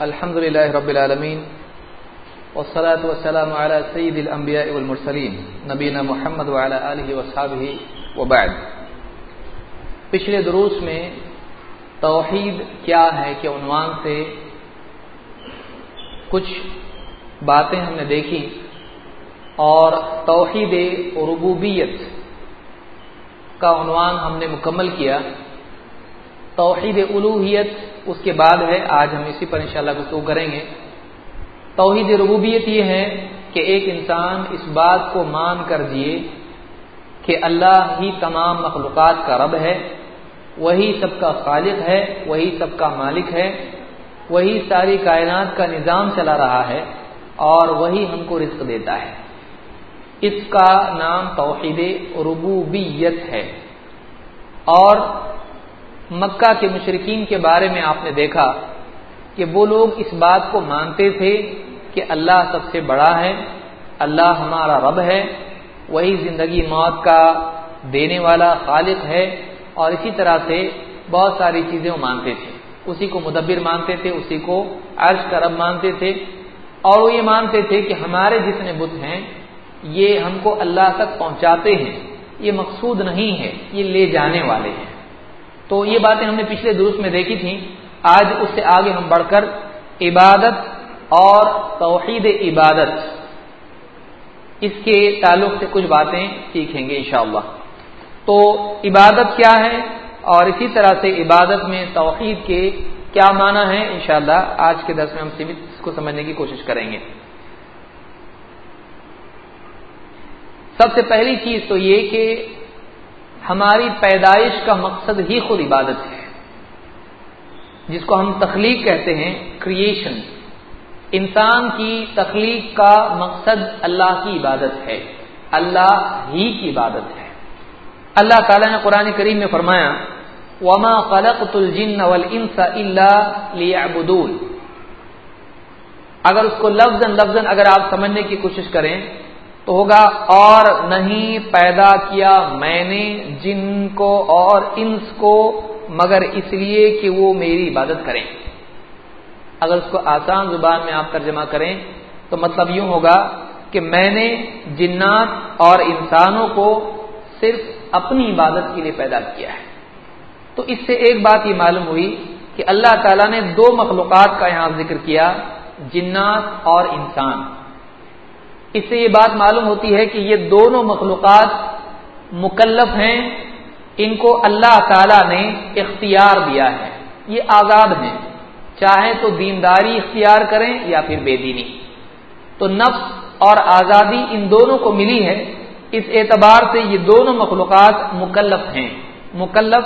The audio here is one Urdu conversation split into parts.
الحمد لله رب العالمين والصلاة والسلام على سيد الأنبياء والمرسلين نبينا محمد وعلى آله وصحابه وبعد پچھلے دروس میں توحید کیا ہے کہ عنوان سے کچھ باتیں ہم نے دیکھی اور توحید ربوبیت کا عنوان ہم نے مکمل کیا. توحید الوحیت اس کے بعد ہے، آج ہم اسی پر انشاءاللہ گفتگو کریں گے۔ توحید ربوبیت یہ ہے کہ ایک انسان اس بات کو مان کر جیے کہ اللہ ہی تمام مخلوقات کا رب ہے، وہی سب کا خالق ہے، وہی سب کا مالک ہے، وہی ساری کائنات کا نظام چلا رہا ہے اور وہی ہم کو رزق دیتا ہے۔ اس کا نام توحید ربوبیت ہے۔ اور مکہ کے مشرقین کے بارے میں آپ نے دیکھا کہ وہ لوگ اس بات کو مانتے تھے کہ اللہ سب سے بڑا ہے، اللہ ہمارا رب ہے، وہی زندگی موت کا دینے والا خالق ہے اور اسی طرح سے بہت ساری چیزیں وہ مانتے تھے۔ اسی کو مدبر مانتے تھے، اسی کو عرش کا رب مانتے تھے۔ اور وہ یہ مانتے تھے کہ ہمارے جتنے بت ہیں، یہ ہم کو اللہ تک پہنچاتے ہیں۔ یہ مقصود نہیں ہے، یہ لے جانے والے ہیں۔ تو یہ باتیں ہم نے پچھلے درست میں دیکھی تھیں۔ آج اس سے آگے ہم بڑھ کر عبادت اور توحید عبادت، اس کے تعلق سے کچھ باتیں سیکھیں گے انشاءاللہ۔ تو عبادت کیا ہے اور اسی طرح سے عبادت میں توحید کے کیا معنی ہے انشاءاللہ آج کے درس میں ہم سیمت اس کو سمجھنے کی کوشش کریں گے۔ سب سے پہلی چیز تو یہ کہ ہماری پیدائش کا مقصد ہی خود عبادت ہے۔ جس کو ہم تخلیق کہتے ہیں کریشن انسان کی تخلیق کا مقصد اللہ کی عبادت ہے۔ اللہ ہی کی عبادت ہے۔ اللہ تعالیٰ نے قرآن کریم میں فرمایا، وما خلقت الجن والانس الا ليعبدون۔ اگر اس کو لفظ لفظ اگر آپ سمجھنے کی کوشش کریں ہوگا اور نہیں پیدا کیا میں نے جن کو اور انس کو، مگر اس لیے کہ وہ میری عبادت کریں۔ اگر اس کو آسان زبان میں آپ ترجمہ کریں تو مطلب یوں ہوگا کہ میں نے جنات اور انسانوں کو صرف اپنی عبادت کے لیے پیدا کیا ہے۔ تو اس سے ایک بات یہ معلوم ہوئی کہ اللہ تعالیٰ نے دو مخلوقات کا یہاں ذکر کیا، جنات اور انسان۔ اس سے یہ بات معلوم ہوتی ہے کہ یہ دونوں مخلوقات مکلف ہیں، ان کو اللہ تعالی نے اختیار دیا ہے۔ یہ آزاد ہیں۔ چاہیں تو دینداری اختیار کریں یا پھر بے دینی۔ تو نفس اور آزادی ان دونوں کو ملی ہے۔ اس اعتبار سے یہ دونوں مخلوقات مکلف ہیں۔ مکلف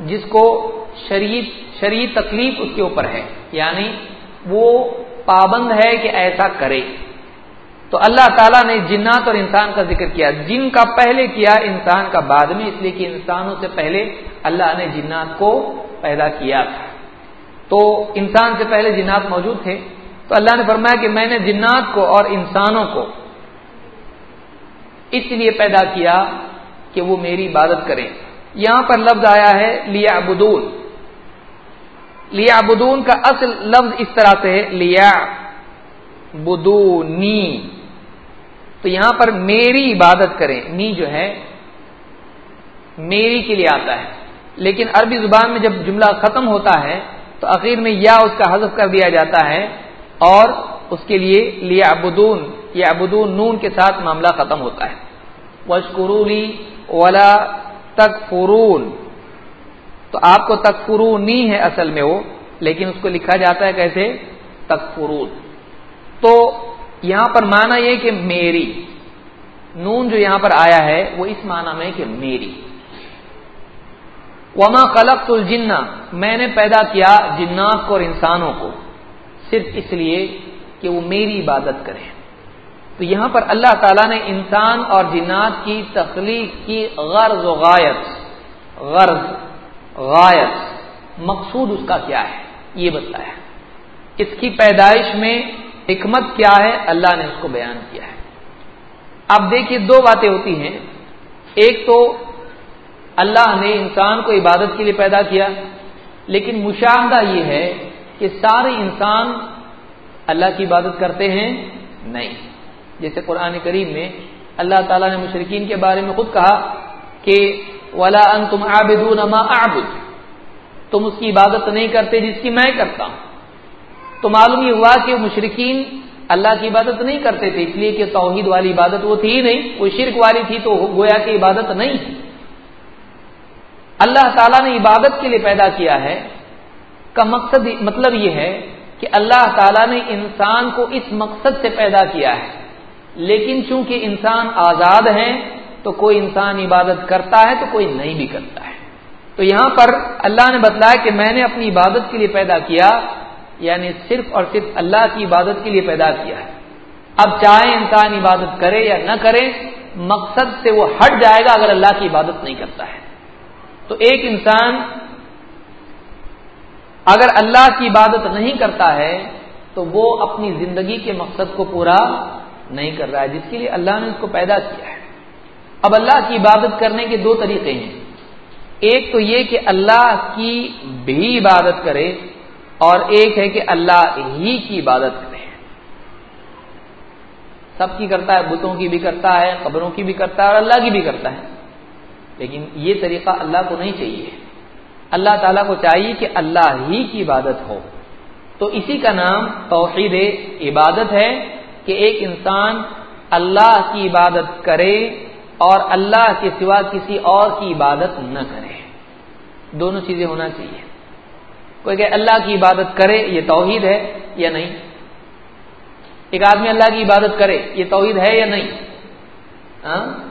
جس کو شریعت شریع تکلیف اس کے اوپر ہے۔ یعنی وہ پابند ہے کہ ایسا کرے۔ تو اللہ تعالیٰ نے جنات اور انسان کا ذکر کیا۔ جن کا پہلے کیا، انسان کا بعد میں، اس لیے کہ انسانوں سے پہلے اللہ نے جنات کو پیدا کیا تھا۔ تو انسان سے پہلے جنات موجود تھے۔ تو اللہ نے فرمایا کہ میں نے جنات کو اور انسانوں کو اس لیے پیدا کیا کہ وہ میری عبادت کریں۔ یہاں پر لفظ آیا ہے لیا بدون لیا بدون کا اصل لفظ اس طرح سے ہے لیا بدونی تو یہاں پر میری عبادت کریں نی جو ہے، میری کے لیے آتا ہے۔ لیکن عربی زبان میں جب جملہ ختم ہوتا ہے، تو آخر میں یا اس کا حذف کر دیا جاتا ہے اور اس کے لیے لیا ابدون یا ابدون نون کے ساتھ معاملہ ختم ہوتا ہے۔ وشکرولی ولا تک فرون تو آپ کو تک فرونی ہے اصل میں وہ، لیکن اس کو لکھا جاتا ہے کیسے؟ تک فرون تو یہاں پر مانا یہ کہ میری۔ نون جو یہاں پر آیا ہے، وہ اس معنی میں کہ میری۔ وما خلق الجنا میں نے پیدا کیا جنات کو اور انسانوں کو۔ صرف اس لیے کہ وہ میری عبادت کریں۔ تو یہاں پر اللہ تعالیٰ نے انسان اور جنات کی تخلیق کی غرض و غایت، غرض، غایت، مقصود اس کا کیا ہے؟ یہ بتایا۔ اس کی پیدائش میں حکمت کیا ہے، اللہ نے اس کو بیان کیا ہے۔ اب دیکھیے دو باتیں ہوتی ہیں۔ ایک تو اللہ نے انسان کو عبادت کے لیے پیدا کیا، لیکن مشاہدہ یہ ہے کہ سارے انسان اللہ کی عبادت کرتے ہیں، نہیں۔ جیسے قرآن کریم میں اللہ تعالیٰ نے مشرقین کے بارے میں خود کہا کہ ولا ان تم آبد آبد تم اس کی عبادت نہیں کرتے جس کی میں کرتا ہوں۔ تو معلوم یہ ہوا کہ مشرقین اللہ کی عبادت نہیں کرتے تھے، اس لیے کہ توحید والی عبادت وہ تھی ہی نہیں وہ شرک والی تھی تو گویا کہ عبادت نہیں۔ تھی اللہ تعالیٰ نے عبادت کے لیے پیدا کیا ہے۔ کا مقصد مطلب یہ ہے کہ اللہ تعالیٰ نے انسان کو اس مقصد سے پیدا کیا ہے۔ لیکن چونکہ انسان آزاد ہے تو کوئی انسان عبادت کرتا ہے تو کوئی نہیں بھی کرتا ہے۔ تو یہاں پر اللہ نے بتلایا کہ میں نے اپنی عبادت کے لیے پیدا کیا یعنی صرف اور صرف اللہ کی عبادت کے لیے پیدا کیا ہے۔ اب چاہے انسان عبادت کرے یا نہ کرے، مقصد سے وہ ہٹ جائے گا اگر اللہ کی عبادت نہیں کرتا ہے۔ تو ایک انسان اگر اللہ کی عبادت نہیں کرتا ہے، تو وہ اپنی زندگی کے مقصد کو پورا نہیں کر رہا ہے، جس کے لیے اللہ نے اس کو پیدا کیا ہے۔ اب اللہ کی عبادت کرنے کے دو طریقے ہیں۔ ایک تو یہ کہ اللہ کی بھی عبادت کرے اور ایک ہے کہ اللہ ہی کی عبادت کرے سب کی کرتا ہے، بتوں کی بھی کرتا ہے، قبروں کی بھی کرتا ہے اور اللہ کی بھی کرتا ہے۔ لیکن یہ طریقہ اللہ کو نہیں چاہیے۔ اللہ تعالیٰ کو چاہیے کہ اللہ ہی کی عبادت ہو۔ تو اسی کا نام توحید عبادت ہے کہ ایک انسان اللہ کی عبادت کرے اور اللہ کے سوا کسی اور کی عبادت نہ کرے۔ دونوں چیزیں ہونا چاہیے۔ کوئی کہ اللہ کی عبادت کرے، یہ توحید ہے یا نہیں؟ ایک آدمی اللہ کی عبادت کرے، یہ توحید ہے یا نہیں؟ ہاں؟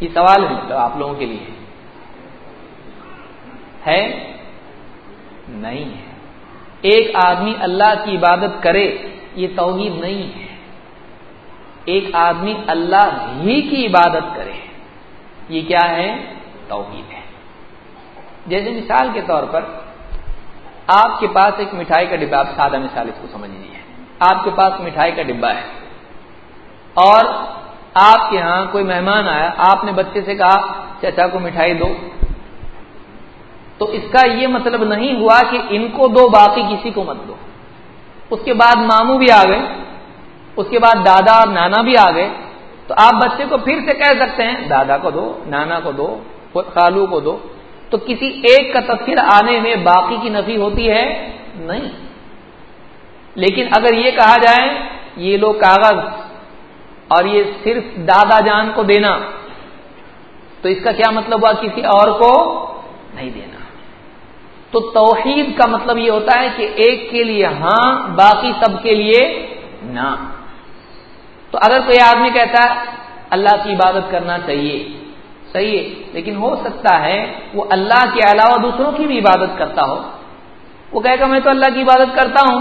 یہ سوال ہے مطلب آپ لوگوں کے لیے۔ ہے؟ نہیں ہے۔ ایک آدمی اللہ کی عبادت کرے، یہ توحید نہیں ہے۔ ایک آدمی اللہ ہی کی عبادت کرے، یہ کیا ہے؟ توحید ہے۔ جیسے مثال کے طور پر آپ کے پاس ایک مٹھائی کا ڈبا آپ سادہ مثال اس کو سمجھ لیجیے آپ کے پاس مٹھائی کا ڈبا ہے۔ اور آپ کے ہاں کوئی مہمان آیا، آپ نے بچے سے کہا، چچا کو مٹھائی دو۔ تو اس کا یہ مطلب نہیں ہوا کہ ان کو دو، باقی کسی کو مت دو۔ اس کے بعد ماموں بھی آ گئے، اس کے بعد دادا اور نانا بھی آ گئے۔ تو آپ بچے کو پھر سے کہہ سکتے ہیں، دادا کو دو، نانا کو دو، خالو کو دو۔ تو کسی ایک کا تفصیل آنے میں باقی کی نفی ہوتی ہے؟ نہیں۔ لیکن اگر یہ کہا جائے، یہ لو کاغذ اور یہ صرف دادا جان کو دینا، تو اس کا کیا مطلب ہوا؟ کسی اور کو نہیں دینا۔ تو توحید کا مطلب یہ ہوتا ہے کہ ایک کے لیے ہاں باقی سب کے لیے نہ۔ تو اگر کوئی آدمی کہتا ہے، اللہ کی عبادت کرنا چاہیے صحیح ہے، لیکن ہو سکتا ہے وہ اللہ کے علاوہ دوسروں کی بھی عبادت کرتا ہو۔ وہ کہے گا میں تو اللہ کی عبادت کرتا ہوں۔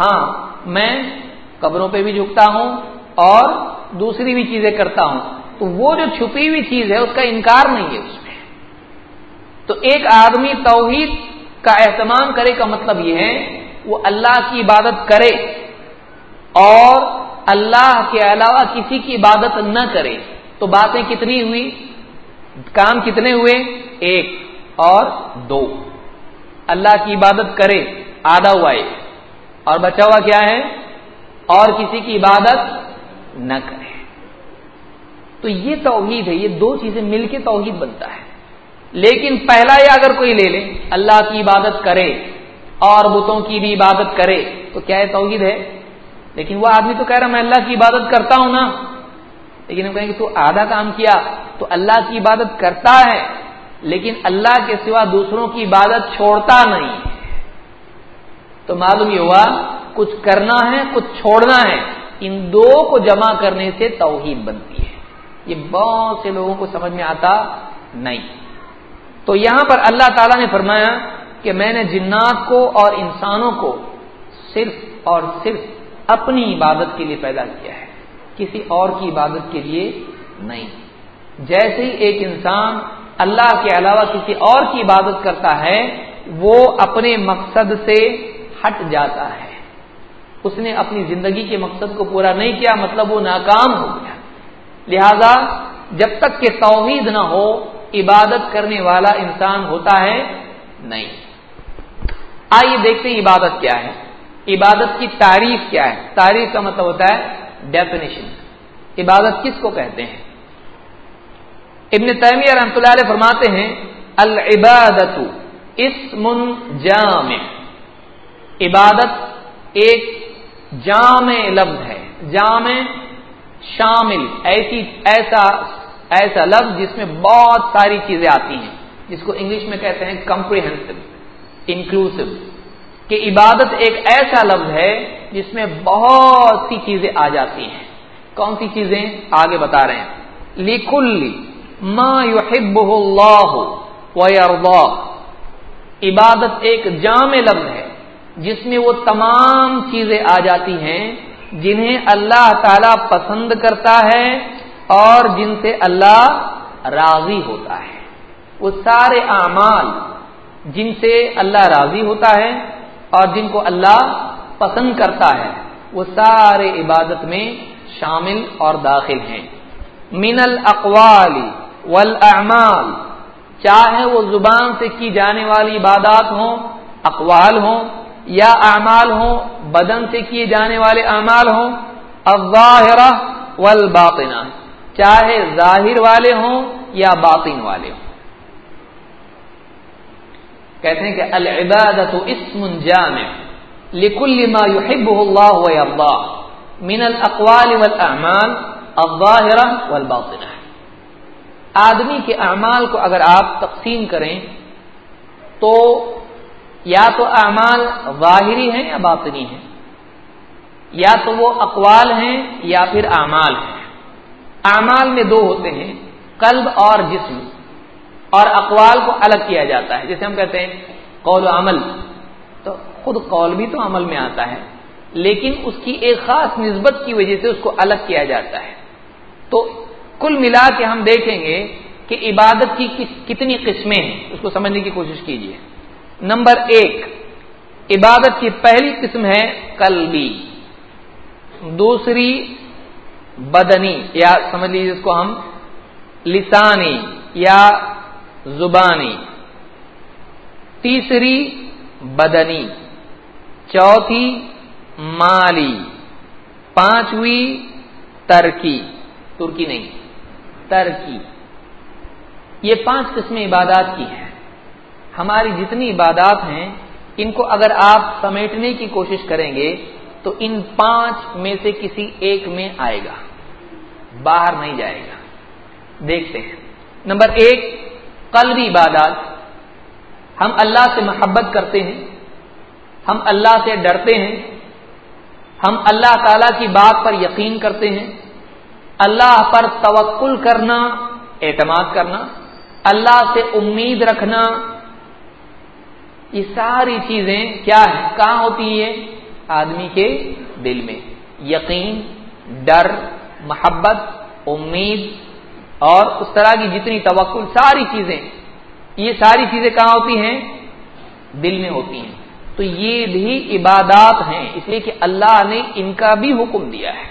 ہاں میں قبروں پہ بھی جھکتا ہوں اور دوسری بھی چیزیں کرتا ہوں۔ تو وہ جو چھپی ہوئی چیز ہے، اس کا انکار نہیں ہے اس میں۔ تو ایک آدمی توحید کا اہتمام کرے کا مطلب یہ ہے، وہ اللہ کی عبادت کرے اور اللہ کے علاوہ کسی کی عبادت نہ کرے۔ تو باتیں کتنی ہوئی کام کتنے ہوئے؟ ایک اور دو۔ اللہ کی عبادت کرے، آدھا ہوا ایک۔ اور بچا ہوا کیا ہے؟ اور کسی کی عبادت نہ کرے۔ تو یہ توحید ہے، یہ دو چیزیں مل کے توحید بنتا ہے۔ لیکن پہلا یہ اگر کوئی لے لے، اللہ کی عبادت کرے اور بتوں کی بھی عبادت کرے، تو کیا ہے توحید ہے؟ لیکن وہ آدمی تو کہہ رہا میں اللہ کی عبادت کرتا ہوں نا۔ لیکن ہم کہیں گے تو آدھا کام کیا، تو اللہ کی عبادت کرتا ہے، لیکن اللہ کے سوا دوسروں کی عبادت چھوڑتا نہیں۔ تو معلوم یہ ہوا، کچھ کرنا ہے، کچھ چھوڑنا ہے۔ ان دو کو جمع کرنے سے توحید بنتی ہے۔ یہ بہت سے لوگوں کو سمجھ میں آتا نہیں۔ تو یہاں پر اللہ تعالیٰ نے فرمایا کہ میں نے جنات کو اور انسانوں کو صرف اور صرف اپنی عبادت کے لیے پیدا کیا ہے۔ کسی اور کی عبادت کے لیے نہیں۔ جیسے ہی ایک انسان اللہ کے علاوہ کسی اور کی عبادت کرتا ہے، وہ اپنے مقصد سے ہٹ جاتا ہے۔ اس نے اپنی زندگی کے مقصد کو پورا نہیں کیا مطلب وہ ناکام ہو گیا۔ لہذا جب تک کہ توحید نہ ہو، عبادت کرنے والا انسان ہوتا ہے نہیں۔ آئیے دیکھتے ہیں عبادت کیا ہے۔ عبادت کی تعریف کیا ہے۔ تعریف کا مطلب ہوتا ہے ڈیفینیشن عبادت کس کو کہتے ہیں؟ ابن تیمیہ رحمۃ اللہ علیہ فرماتے ہیں، العبادت اسم جامع. عبادت ایک جامع لفظ ہے، جامع شامل، ایسی، ایسا ایسا لفظ جس میں بہت ساری چیزیں آتی ہیں، جس کو انگلش میں کہتے ہیں کمپریہنسو انکلوسو کہ عبادت ایک ایسا لفظ ہے جس میں بہت سی چیزیں آ جاتی ہیں۔ کون سی چیزیں؟ آگے بتا رہے ہیں۔ لیکل ما يحبه اللہ ويرضاه۔ عبادت ایک جامع لفظ ہے جس میں وہ تمام چیزیں آ جاتی ہیں جنہیں اللہ تعالی پسند کرتا ہے اور جن سے اللہ راضی ہوتا ہے۔ وہ سارے اعمال جن سے اللہ راضی ہوتا ہے اور جن کو اللہ پسند کرتا ہے، وہ سارے عبادت میں شامل اور داخل ہیں۔ من الاقوال والاعمال، چاہے وہ زبان سے کی جانے والی عبادات ہوں، اقوال ہوں، یا اعمال ہوں، بدن سے کیے جانے والے اعمال ہوں، الظاہرہ والباطنہ، چاہے ظاہر والے ہوں یا باطن والے ہوں۔ کہتے ہیں کہ العبادت اسم جامع لكل ما يحبه الله ويرضاه من الاقوال والاعمال الظاهره والباطنه آدمی کے اعمال کو اگر آپ تقسیم کریں تو یا تو اعمال ظاہری ہیں یا باطنی ہیں۔ یا تو وہ اقوال ہیں یا پھر اعمال ہیں۔ اعمال میں دو ہوتے ہیں، قلب اور جسم۔ اور اقوال کو الگ کیا جاتا ہے جیسے ہم کہتے ہیں قول و عمل، تو خود قول بھی تو عمل میں آتا ہے، لیکن اس کی ایک خاص نسبت کی وجہ سے اس کو الگ کیا جاتا ہے۔ تو کل ملا کے ہم دیکھیں گے کہ عبادت کی کتنی قسمیں ہیں، اس کو سمجھنے کی کوشش کیجیے۔ نمبر ایک، عبادت کی پہلی قسم ہے قلبی۔ دوسری، بدنی، یا سمجھ لیجیے اس کو ہم، لسانی، یا زبانی، تیسری بدنی، چوتھی مالی، پانچویں ترکی ترکی نہیں، ترکی۔ یہ پانچ قسمیں عبادات کی ہیں۔ ہماری جتنی عبادات ہیں، ان کو اگر آپ سمیٹنے کی کوشش کریں گے، تو ان پانچ میں سے کسی ایک میں آئے گا، باہر نہیں جائے گا۔ دیکھتے ہیں۔ نمبر ایک قلبی عبادات۔ ہم اللہ سے محبت کرتے ہیں، ہم اللہ سے ڈرتے ہیں، ہم اللہ تعالی کی بات پر یقین کرتے ہیں۔ اللہ پر توکل کرنا، اعتماد کرنا، اللہ سے امید رکھنا، یہ ساری چیزیں کیا ہیں؟ کہاں ہوتی ہیں؟ آدمی کے دل میں۔ یقین، ڈر، محبت، امید اور اس طرح کی جتنی توقل ساری چیزیں۔ یہ ساری چیزیں کہاں ہوتی ہیں؟ دل میں ہوتی ہیں۔ تو یہ بھی عبادات ہیں، اس لیے کہ اللہ نے ان کا بھی حکم دیا ہے۔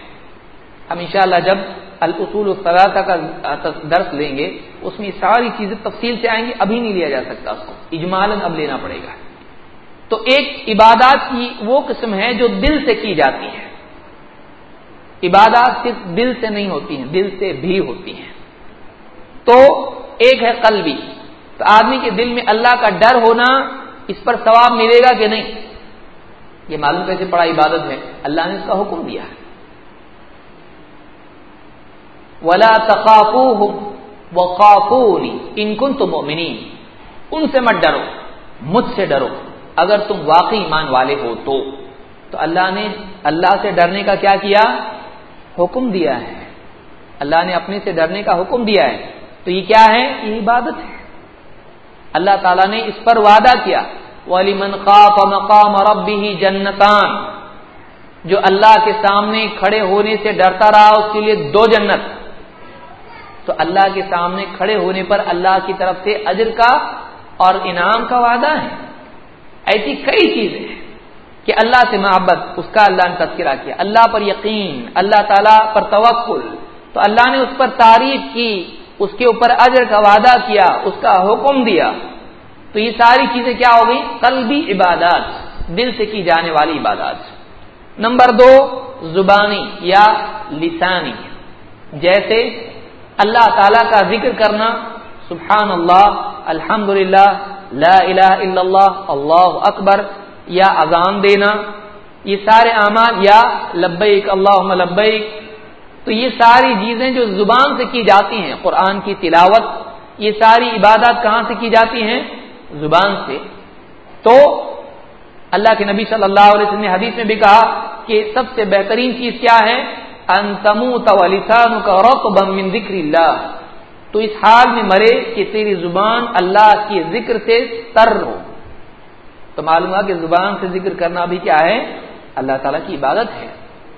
ہم انشاءاللہ جب الاصول الثلاثہ کا درس لیں گے، اس میں ساری چیزیں تفصیل سے آئیں گی، ابھی نہیں لیا جا سکتا اس کو۔ اجمالن اب لینا پڑے گا۔ تو ایک عبادات کی وہ قسم ہے جو دل سے کی جاتی ہے عبادات صرف دل سے نہیں ہوتی ہیں، دل سے بھی ہوتی ہیں۔ تو ایک ہے قلبی۔ تو آدمی کے دل میں اللہ کا ڈر ہونا اس پر ثواب ملے گا کہ نہیں؟ یہ معلوم کیسے پڑا عبادت ہے اللہ نے اس کا حکم دیا ہے۔ ولا تقافو وقافونی ان کن تو مومنی ان سے مت ڈرو، مجھ سے ڈرو۔ اگر تم واقعی ایمان والے ہو تو۔ تو اللہ نے اللہ سے ڈرنے کا کیا کیا؟ حکم دیا ہے۔ اللہ نے اپنے سے ڈرنے کا حکم دیا ہے۔ تو یہ کیا ہے؟ یہ عبادت ہے۔ اللہ تعالیٰ نے اس پر وعدہ کیا۔ ولی منقاف مقام ربی جنتان۔ جو اللہ کے سامنے کھڑے ہونے سے ڈرتا رہا، اس کے لیے دو جنت۔ تو اللہ کے سامنے کھڑے ہونے پر اللہ کی طرف سے اجر کا اور انعام کا وعدہ ہے۔ ایسی کئی چیزیں ہیں کہ اللہ سے محبت، اس کا اللہ نے تذکرہ کیا۔ اللہ پر یقین، اللہ تعالیٰ پر توکل۔ تو اللہ نے اس پر تعریف کی۔ اس کے اوپر اجر کا وعدہ کیا، اس کا حکم دیا۔ تو یہ ساری چیزیں کیا ہو گئی قلبی عبادات، دل سے کی جانے والی عبادات۔ نمبر دو، زبانی یا لسانی۔ جیسے اللہ تعالی کا ذکر کرنا سبحان اللہ الحمد للہ الہ الا اللہ اللہ اکبر، یا اذان دینا۔ یہ سارے اعمال، یا لبیک اللہ لبیک تو یہ ساری چیزیں جو زبان سے کی جاتی ہیں، قرآن کی تلاوت، یہ ساری عبادات کہاں سے کی جاتی ہیں؟ زبان سے۔ تو اللہ کے نبی صلی اللہ علیہ وسلم نے حدیث میں بھی کہا کہ سب سے بہترین چیز کیا ہے؟ انتمو تلسان من ذکر اللہ۔ تو اس حال میں مرے کہ تیری زبان اللہ کے ذکر سے تر ہو۔ تو معلوم ہوا کہ زبان سے ذکر کرنا بھی کیا ہے؟ اللہ تعالیٰ کی عبادت ہے۔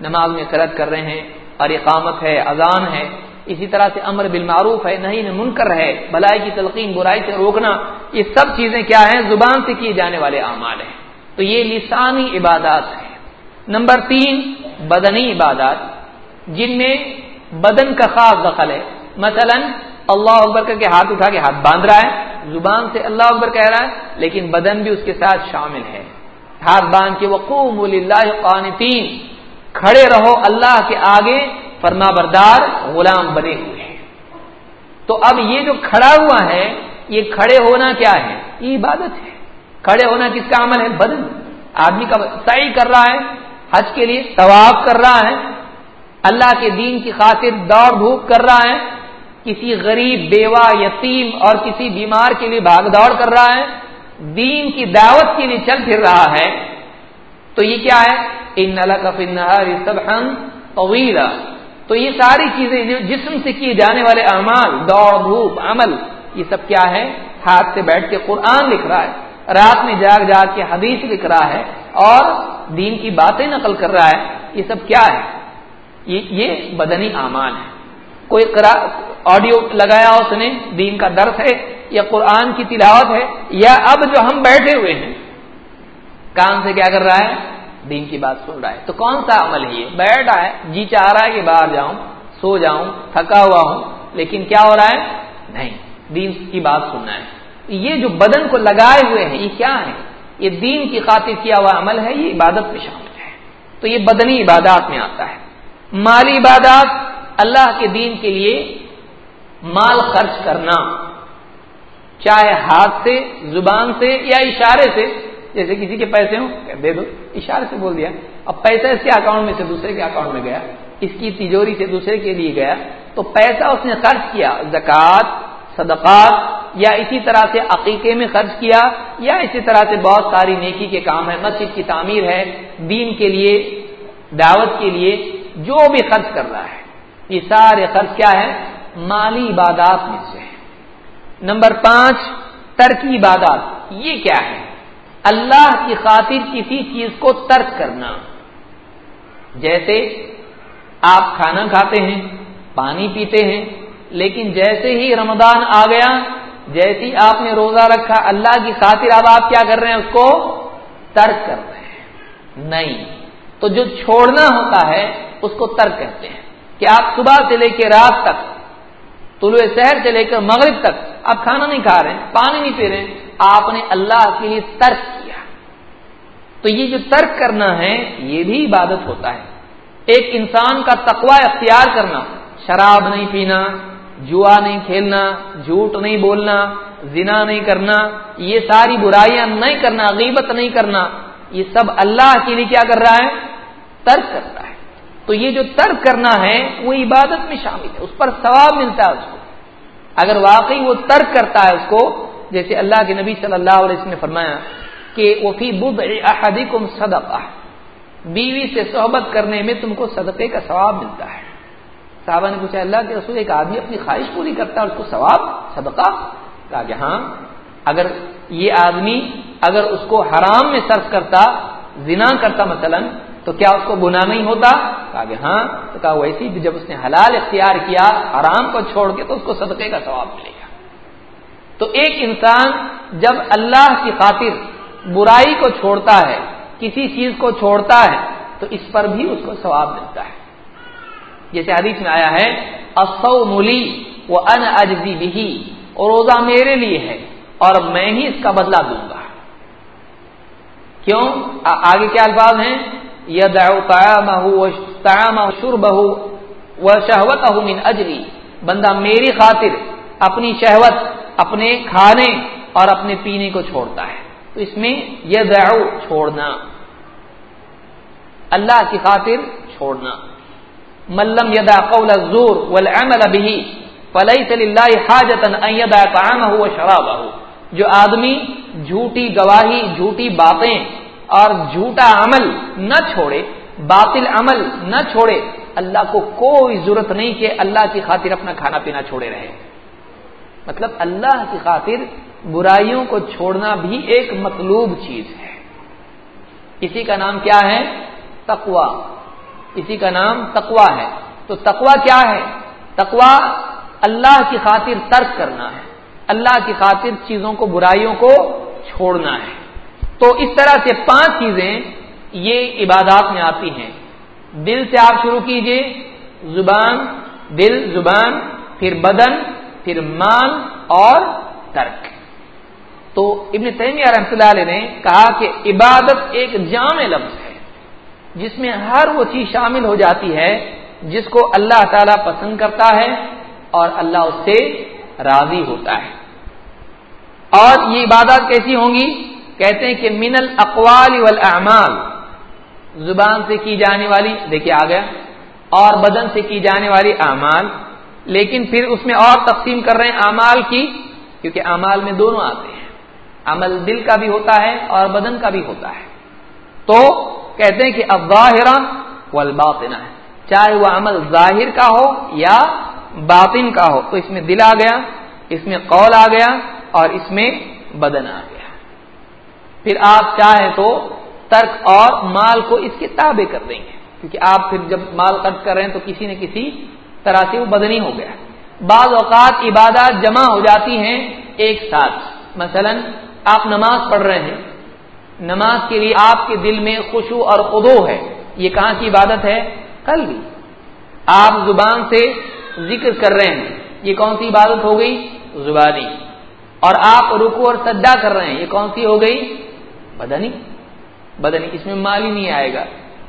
نماز میں قرط کر رہے ہیں۔ اور اقامت ہے، اذان ہے۔ اسی طرح سے امر بالمعروف ہے نہیں منکر ہے۔ بلائی کی تلقین، برائی سے روکنا، یہ سب چیزیں کیا ہیں؟ زبان سے کیے جانے والے اعمال ہیں۔ تو یہ لسانی عبادات ہے نمبر تین، بدنی عبادات، جن میں بدن کا خاص دخل ہے۔ مثلا، اللہ اکبر کر کے ہاتھ اٹھا کے ہاتھ باندھ رہا ہے۔ زبان سے اللہ اکبر کہہ رہا ہے، لیکن بدن بھی اس کے ساتھ شامل ہے۔ ہاتھ باندھ کے وقوم اللہ قانتین کھڑے رہو اللہ کے آگے، فرما بردار، غلام بنے ہوئے ہیں۔ تو اب یہ جو کھڑا ہوا ہے، یہ کھڑے ہونا کیا ہے؟ یہ عبادت ہے۔ کھڑے ہونا کس کا عمل ہے؟ بدن۔ آدمی کا صحیح کر رہا ہے، حج کے لیے طواف کر رہا ہے۔ اللہ کے دین کی خاطر دوڑ دھوپ کر رہا ہے۔ کسی غریب، بیوہ، یتیم اور کسی بیمار کے لیے بھاگ دوڑ کر رہا ہے۔ دین کی دعوت کے لیے چل پھر رہا ہے۔ تو یہ کیا ہے؟ ان سب طویلا تو یہ ساری چیزیں جسم سے کیے جانے والے اعمال، دوڑ، دھوپ، عمل، یہ سب کیا ہے؟ ہاتھ سے بیٹھ کے قرآن لکھ رہا ہے، رات میں جاگ جاگ کے حدیث لکھ رہا ہے اور دین کی باتیں نقل کر رہا ہے۔ یہ سب کیا ہے؟ یہ بدنی اعمال ہے کوئی آڈیو لگایا اس نے، دین کا درس ہے یا قرآن کی تلاوت ہے یا اب جو ہم بیٹھے ہوئے ہیں۔ کان سے کیا کر رہا ہے؟ دین کی بات سن رہا ہے۔ تو کون سا عمل ہے یہ؟ بیٹھا ہے جی چاہ رہا ہے کہ باہر جاؤں، سو جاؤں، تھکا ہوا ہوں، لیکن کیا ہو رہا ہے؟ نہیں، دین کی بات سننا ہے۔ یہ جو بدن کو لگائے ہوئے ہیں، یہ کیا ہے یہ دین کی خاطر کیا ہوا عمل ہے؟ یہ عبادت میں شامل ہے۔ تو یہ بدنی عبادات میں آتا ہے۔ مالی عبادات، اللہ کے دین کے لیے مال خرچ کرنا، چاہے ہاتھ سے، زبان سے یا اشارے سے جیسے کسی کے پیسے ہوں دے دو، اشارے سے بول دیا۔ اب پیسہ اس کے اکاؤنٹ میں سے دوسرے کے اکاؤنٹ میں گیا، اس کی تجوری سے دوسرے کے لیے گیا، تو پیسہ اس نے خرچ کیا، زکوٰۃ، صدقات، یا اسی طرح سے عقیقے میں خرچ کیا، یا اسی طرح سے بہت ساری نیکی کے کام ہے مسجد کی تعمیر ہے، دین کے لیے، دعوت کے لیے، جو بھی خرچ کر رہا ہے۔ یہ سارے خرچ کیا ہے مالی عبادات میں سے نمبر پانچ، ترکی عبادات، یہ کیا ہے اللہ کی خاطر کسی چیز کو ترک کرنا۔ جیسے آپ کھانا کھاتے ہیں، پانی پیتے ہیں، لیکن جیسے ہی رمضان آ گیا، جیسی آپ نے روزہ رکھا، اللہ کی خاطر اب آپ کیا کر رہے ہیں؟ اس کو ترک کر رہے ہیں۔ نہیں۔ تو جو چھوڑنا ہوتا ہے، اس کو ترک کہتے ہیں۔ کہ آپ صبح سے لے کے رات تک، طلوع شہر سے لے کر مغرب تک، آپ کھانا نہیں کھا رہے ہیں، پانی نہیں پی رہے ہیں۔ آپ نے اللہ کے لیے ترک کیا۔ تو یہ جو ترک کرنا ہے، یہ بھی عبادت ہوتا ہے۔ ایک انسان کا تقوی اختیار کرنا، شراب نہیں پینا، جوا نہیں کھیلنا، جھوٹ نہیں بولنا، زنا نہیں کرنا، یہ ساری برائیاں نہیں کرنا، غیبت نہیں کرنا، یہ سب اللہ کے لیے کیا کر رہا ہے؟ ترک کرتا ہے۔ تو یہ جو ترک کرنا ہے، وہ عبادت میں شامل ہے۔ اس پر ثواب ملتا ہے اس کو۔ اگر واقعی وہ ترک کرتا ہے اس کو جیسے اللہ کے نبی صلی اللہ علیہ وسلم نے فرمایا کہ وہ فی بد احدکم صدقہ بیوی سے صحبت کرنے میں تم کو صدقے کا ثواب ملتا ہے۔ صحابہ نے پوچھا، اللہ کے رسول ایک آدمی اپنی خواہش پوری کرتا ہے اس کو ثواب، صدقہ؟ کہا کہ ہاں اگر یہ آدمی اگر اس کو حرام میں صرف کرتا، زنا کرتا مثلا، تو کیا اس کو گنا نہیں ہوتا؟ کہا کہ ہاں۔ تو کہا، ویسی بھی جب اس نے حلال اختیار کیا، حرام کو چھوڑ کے تو اس کو صدقے کا ثواب ملے۔ تو ایک انسان جب اللہ کی خاطر برائی کو چھوڑتا ہے، کسی چیز کو چھوڑتا ہے، تو اس پر بھی اس کو ثواب ملتا ہے۔ جیسے حدیث میں آیا ہے اصو ملی وہ ان اجزی بھی روزہ میرے لیے ہے، اور میں ہی اس کا بدلہ دوں گا۔ کیوں؟ آگے کیا الفاظ ہیں؟ ید شر شہوت من اجلی۔ بندہ میری خاطر اپنی شہوت اپنے کھانے اور اپنے پینے کو چھوڑتا ہے۔ تو اس میں یہ چھوڑنا، اللہ کی خاطر چھوڑنا۔ ملم یدا قول الزور والعمل به فليس لله حاجه ان يدع طعامه وشرابه جو آدمی جھوٹی گواہی، جھوٹی باتیں اور جھوٹا عمل نہ چھوڑے، باطل عمل نہ چھوڑے، اللہ کو کوئی ضرورت نہیں کہ اللہ کی خاطر اپنا کھانا پینا چھوڑے رہے۔ مطلب اللہ کی خاطر برائیوں کو چھوڑنا بھی ایک مطلوب چیز ہے۔ اسی کا نام کیا ہے؟ تقوا اسی کا نام تقوا ہے۔ تو تقوا کیا ہے؟ تقوا اللہ کی خاطر ترک کرنا ہے۔ اللہ کی خاطر چیزوں کو، برائیوں کو چھوڑنا ہے۔ تو اس طرح سے پانچ چیزیں یہ عبادات میں آتی ہیں۔ دل سے آپ شروع کیجیے۔ زبان، دل، زبان، پھر بدن پھر مان اور ترک۔ تو ابن تیمیہ رحمۃ اللہ علیہ نے کہا کہ عبادت ایک جامع لفظ ہے، جس میں ہر وہ چیز شامل ہو جاتی ہے جس کو اللہ تعالی پسند کرتا ہے اور اللہ اس سے راضی ہوتا ہے۔ اور یہ عبادات کیسی ہوں گی؟ کہتے ہیں کہ من الاقوال والاعمال زبان سے کی جانے والی، دیکھیے آ گیا اور بدن سے کی جانے والی اعمال۔ لیکن پھر اس میں اور تقسیم کر رہے ہیں اعمال کی، کیونکہ اعمال میں دونوں آتے ہیں۔ عمل دل کا بھی ہوتا ہے اور بدن کا بھی ہوتا ہے۔ تو کہتے ہیں کہ اب ظاہر والباطنہ ہے۔ چاہے وہ عمل ظاہر کا ہو یا باطن کا ہو۔ تو اس میں دل آ گیا، اس میں قول آ گیا اور اس میں بدن آ گیا۔ پھر آپ چاہیں تو ترک اور مال کو اس کے تابع کر دیں گے۔ کیونکہ آپ پھر جب مال خرچ کر رہے ہیں تو کسی نہ کسی طرح سے وہ بدنی ہو گیا۔ بعض اوقات عبادات جمع ہو جاتی ہیں ایک ساتھ۔ مثلا آپ نماز پڑھ رہے ہیں۔ نماز کے لیے آپ کے دل میں خوشو اور خدو ہے۔ یہ کہاں کی عبادت ہے؟ کل بھی۔ آپ زبان سے ذکر کر رہے ہیں۔ یہ کون سی عبادت ہو گئی؟ زبانی۔ اور آپ رکو اور سجا کر رہے ہیں۔ یہ کون سی ہو گئی؟ بدنی۔ بدنی، اس میں مال ہی نہیں آئے گا۔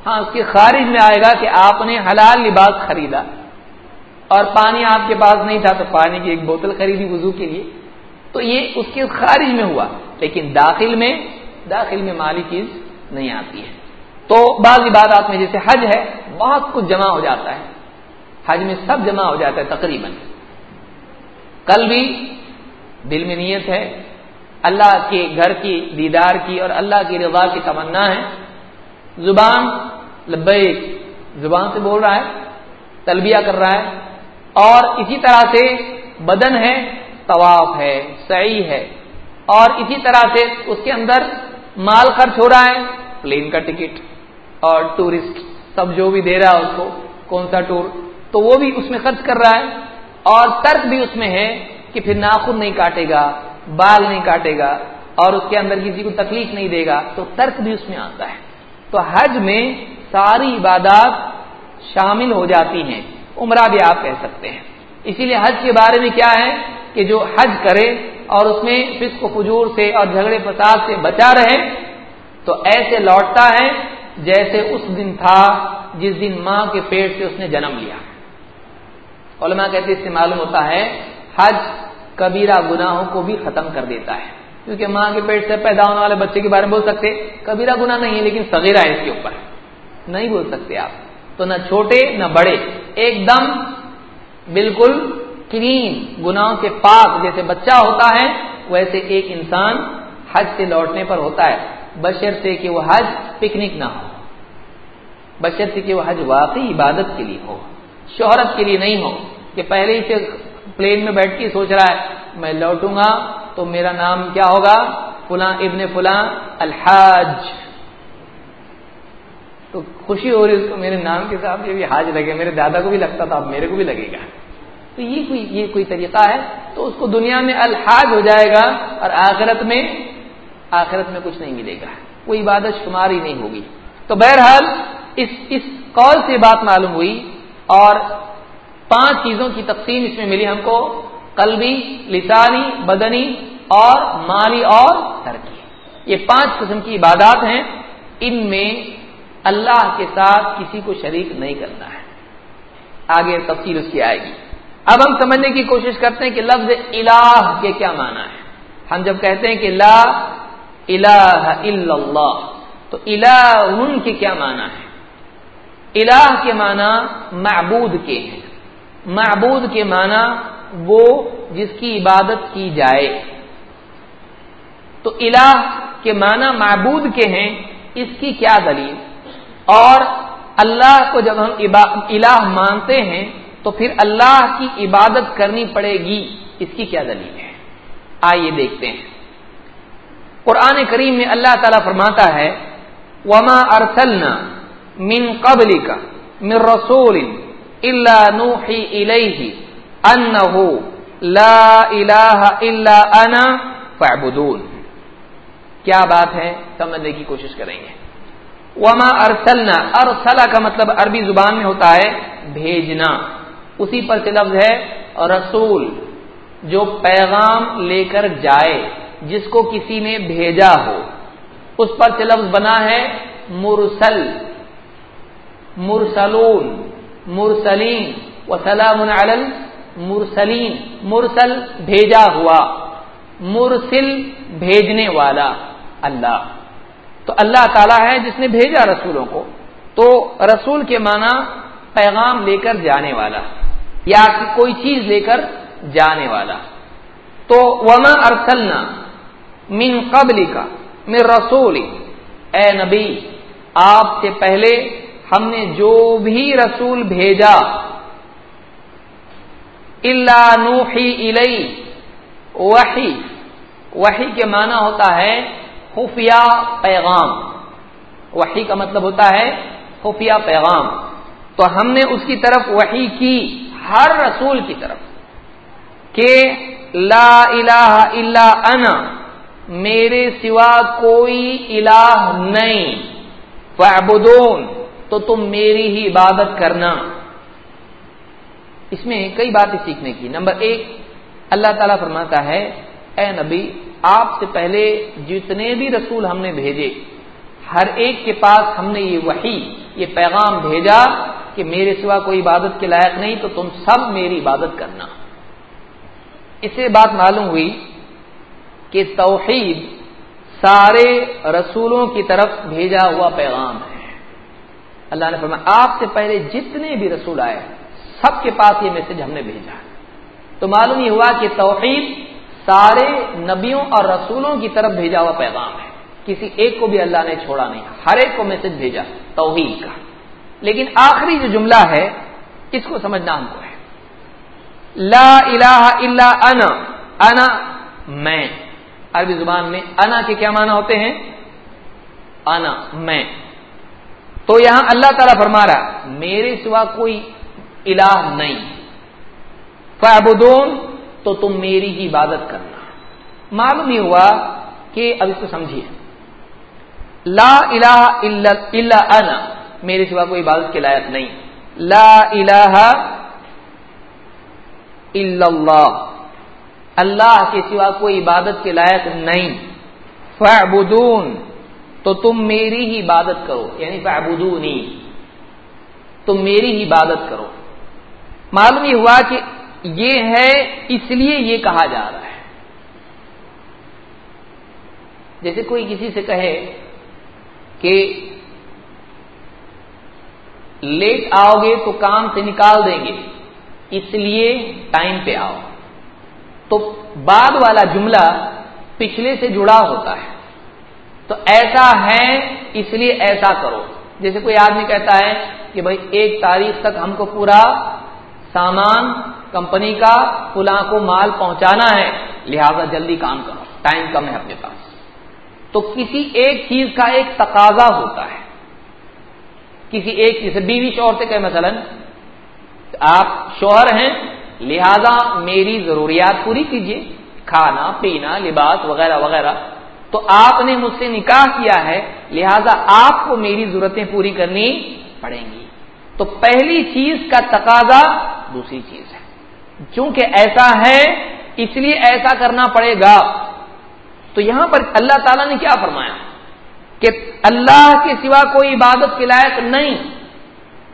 ہاں اس کے خارج میں آئے گا کہ آپ نے حلال لباس خریدا۔ اور پانی آپ کے پاس نہیں تھا تو پانی کی ایک بوتل خریدی وضو کے لیے۔ تو یہ اس کے خارج میں ہوا، لیکن داخل میں داخل میں مالی چیز نہیں آتی ہے۔ تو بعض عبادات میں جیسے حج ہے، بہت کچھ جمع ہو جاتا ہے۔ حج میں سب جمع ہو جاتا ہے تقریباً۔ کل بھی دل میں نیت ہے، اللہ کے گھر کی، دیدار کی اور اللہ کی رضا کی تمنا ہے۔ زبان لبیک زبان سے بول رہا ہے، تلبیہ کر رہا ہے۔ اور اسی طرح سے بدن ہے، طواف ہے صحیح ہے۔ اور اسی طرح سے اس کے اندر مال خرچ ہو رہا ہے، پلین کا ٹکٹ اور ٹورسٹ سب جو بھی دے رہا ہے اس کو، کون سا ٹور؟ تو وہ بھی اس میں خرچ کر رہا ہے۔ اور ترک بھی اس میں ہے کہ پھر ناخن نہیں کاٹے گا، بال نہیں کاٹے گا اور اس کے اندر کسی کو تکلیف نہیں دے گا، تو ترک بھی اس میں آتا ہے۔ تو حج میں ساری عبادات شامل ہو جاتی ہیں۔ عمرہ بھی آپ کہہ سکتے ہیں۔ اسی لیے حج کے بارے میں کیا ہے کہ جو حج کرے اور اس میں فسق و فجور سے اور جھگڑے فساد سے بچا رہے، تو ایسے لوٹتا ہے جیسے اس دن تھا جس دن ماں کے پیٹ سے اس نے جنم لیا۔ علماء کہتے اس سے معلوم ہوتا ہے حج کبیرہ گناہوں کو بھی ختم کر دیتا ہے۔ کیونکہ ماں کے پیٹ سے پیدا ہونے والے بچے کے بارے میں بول سکتے، کبیرہ گنا نہیں ہے لیکن سگیرہ ہے اس کے اوپر۔ نہیں بول سکتے آپ۔ تو نہ چھوٹے نہ بڑے۔ ایک دم بالکل کلین گناہوں سے پاک جیسے بچہ ہوتا ہے، ویسے ایک انسان حج سے لوٹنے پر ہوتا ہے۔ بشر سے کہ وہ حج پکنک نہ ہو۔ بشر سے کہ وہ حج واقعی عبادت کے لیے ہو۔ شہرت کے لیے نہیں ہو۔ کہ پہلے ہی سے پلین میں بیٹھ کے سوچ رہا ہے، میں لوٹوں گا تو میرا نام کیا ہوگا؟ فلاں ابن فلاں الحاج۔ تو خوشی ہو رہی اس کو، میرے نام کے ساتھ یہ بھی حاج لگے، میرے دادا کو بھی لگتا تھا، اب میرے کو بھی لگے گا۔ تو یہ کوئی یہ کوئی طریقہ ہے۔ تو اس کو دنیا میں الحاج ہو جائے گا اور آخرت میں آخرت میں کچھ نہیں ملے گا۔ کوئی عبادت شمار ہی نہیں ہوگی۔ تو بہرحال اس اس قول سے بات معلوم ہوئی اور پانچ چیزوں کی تقسیم اس میں ملی ہم کو۔ قلبی، لسانی، بدنی اور مالی اور ترکی یہ پانچ قسم کی عبادات ہیں۔ ان میں اللہ کے ساتھ کسی کو شریک نہیں کرنا ہے۔ آگے تفصیل اس کی آئے گی۔ اب ہم سمجھنے کی کوشش کرتے ہیں کہ لفظ الہ کے کیا معنی ہے۔ ہم جب کہتے ہیں کہ لا الہ الا اللہ، تو الہ کے کیا معنی ہے؟ الہ کے معنی معبود کے ہیں۔ معبود کے معنی وہ جس کی عبادت کی جائے۔ تو الہ کے معنی معبود کے ہیں، اس کی کیا دلیل؟ اور اللہ کو جب ہم الہ مانتے ہیں تو پھر اللہ کی عبادت کرنی پڑے گی۔ اس کی کیا دلیل ہے؟ آئیے دیکھتے ہیں۔ قرآن کریم میں اللہ تعالی فرماتا ہے، وما ارسلنا من قبل کا من رسول اللہ نوحی الیہ انہ لا الہ الا انا فاعبدون۔ کیا بات ہے؟ سمجھنے کی کوشش کریں گے۔ وما ارسلنا ارسلا کا مطلب عربی زبان میں ہوتا ہے بھیجنا۔ اسی پر سے لفظ ہے رسول، جو پیغام لے کر جائے، جس کو کسی نے بھیجا ہو۔ اس پر سے لفظ بنا ہے مرسل، مرسلون، مرسلین۔ و سلام مرسلین مرسل بھیجا ہوا، مرسل بھیجنے والا۔ اللہ۔ تو اللہ تعالیٰ ہے جس نے بھیجا رسولوں کو۔ تو رسول کے معنی پیغام لے کر جانے والا، یا کوئی چیز لے کر جانے والا۔ تو وما ارسلنا من قبل کا من رسول۔ اے نبی، آپ سے پہلے ہم نے جو بھی رسول بھیجا اللہ نوحی الئی وحی وحی کے معنی ہوتا ہے خفیہ پیغام۔ وحی کا مطلب ہوتا ہے خفیہ پیغام۔ تو ہم نے اس کی طرف وحی کی ہر رسول کی طرف کہ لا الہ الا انا، میرے سوا کوئی الہ نہیں۔ فعبدون تو تم میری ہی عبادت کرنا۔ اس میں کئی باتیں سیکھنے کی۔ نمبر ایک، اللہ تعالیٰ فرماتا ہے، اے نبی آپ سے پہلے جتنے بھی رسول ہم نے بھیجے، ہر ایک کے پاس ہم نے یہ وحی، یہ پیغام بھیجا کہ میرے سوا کوئی عبادت کے لائق نہیں تو تم سب میری عبادت کرنا۔ اس سے بات معلوم ہوئی کہ توحید سارے رسولوں کی طرف بھیجا ہوا پیغام ہے۔ اللہ نے فرمایا، آپ سے پہلے جتنے بھی رسول آئے، سب کے پاس یہ میسج ہم نے بھیجا۔ تو معلوم یہ ہوا کہ توحید سارے نبیوں اور رسولوں کی طرف بھیجا ہوا پیغام ہے۔ کسی ایک کو بھی اللہ نے چھوڑا نہیں۔ ہر ایک کو میسج بھیجا، توحید کا۔ لیکن آخری جو جملہ ہے، اس کو سمجھنا ہم کو ہے۔ لا الہ الا انا انا میں۔ عربی زبان میں انا کے کیا معنی ہوتے ہیں؟ انا میں۔ تو یہاں اللہ تعالی فرما رہا میرے سوا کوئی الہ نہیں۔ فعبدون تو تم میری ہی عبادت کرنا۔ معلوم ہی ہوا کہ اب اس کو سمجھیے۔ لا الہ الا انا، میرے سوا کوئی عبادت کے لائق نہیں۔ لا الہ الا اللہ اللہ کے سوا کوئی عبادت کے لائق نہیں۔ فعبدون تو تم میری ہی عبادت کرو یعنی فعبدونی تم میری ہی عبادت کرو۔ معلوم یہ ہوا کہ یہ ہے، اس لیے یہ کہا جا رہا ہے۔ جیسے کوئی کسی سے کہے کہ لیٹ آؤ گے تو کام سے نکال دیں گے، اس لیے ٹائم پہ آؤ۔ تو بعد والا جملہ پچھلے سے جڑا ہوتا ہے۔ تو ایسا ہے، اس لیے ایسا کرو۔ جیسے کوئی آدمی کہتا ہے کہ بھائی، ایک تاریخ تک ہم کو پورا سامان کمپنی کا فلاں کو مال پہنچانا ہے، لہذا جلدی کام کرو، ٹائم کم ہے اپنے پاس۔ تو کسی ایک چیز کا ایک تقاضا ہوتا ہے۔ کسی ایک چیز سے، بیوی شوہر سے کہ مثلا آپ شوہر ہیں، لہذا میری ضروریات پوری کیجیے کھانا، پینا، لباس وغیرہ وغیرہ۔ تو آپ نے مجھ سے نکاح کیا ہے، لہذا آپ کو میری ضرورتیں پوری کرنی پڑیں گی۔ تو پہلی چیز کا تقاضا دوسری چیز ہے۔ چونکہ ایسا ہے، اس لیے ایسا کرنا پڑے گا۔ تو یہاں پر اللہ تعالیٰ نے کیا فرمایا؟ کہ اللہ کے سوا کوئی عبادت کے لائق نہیں۔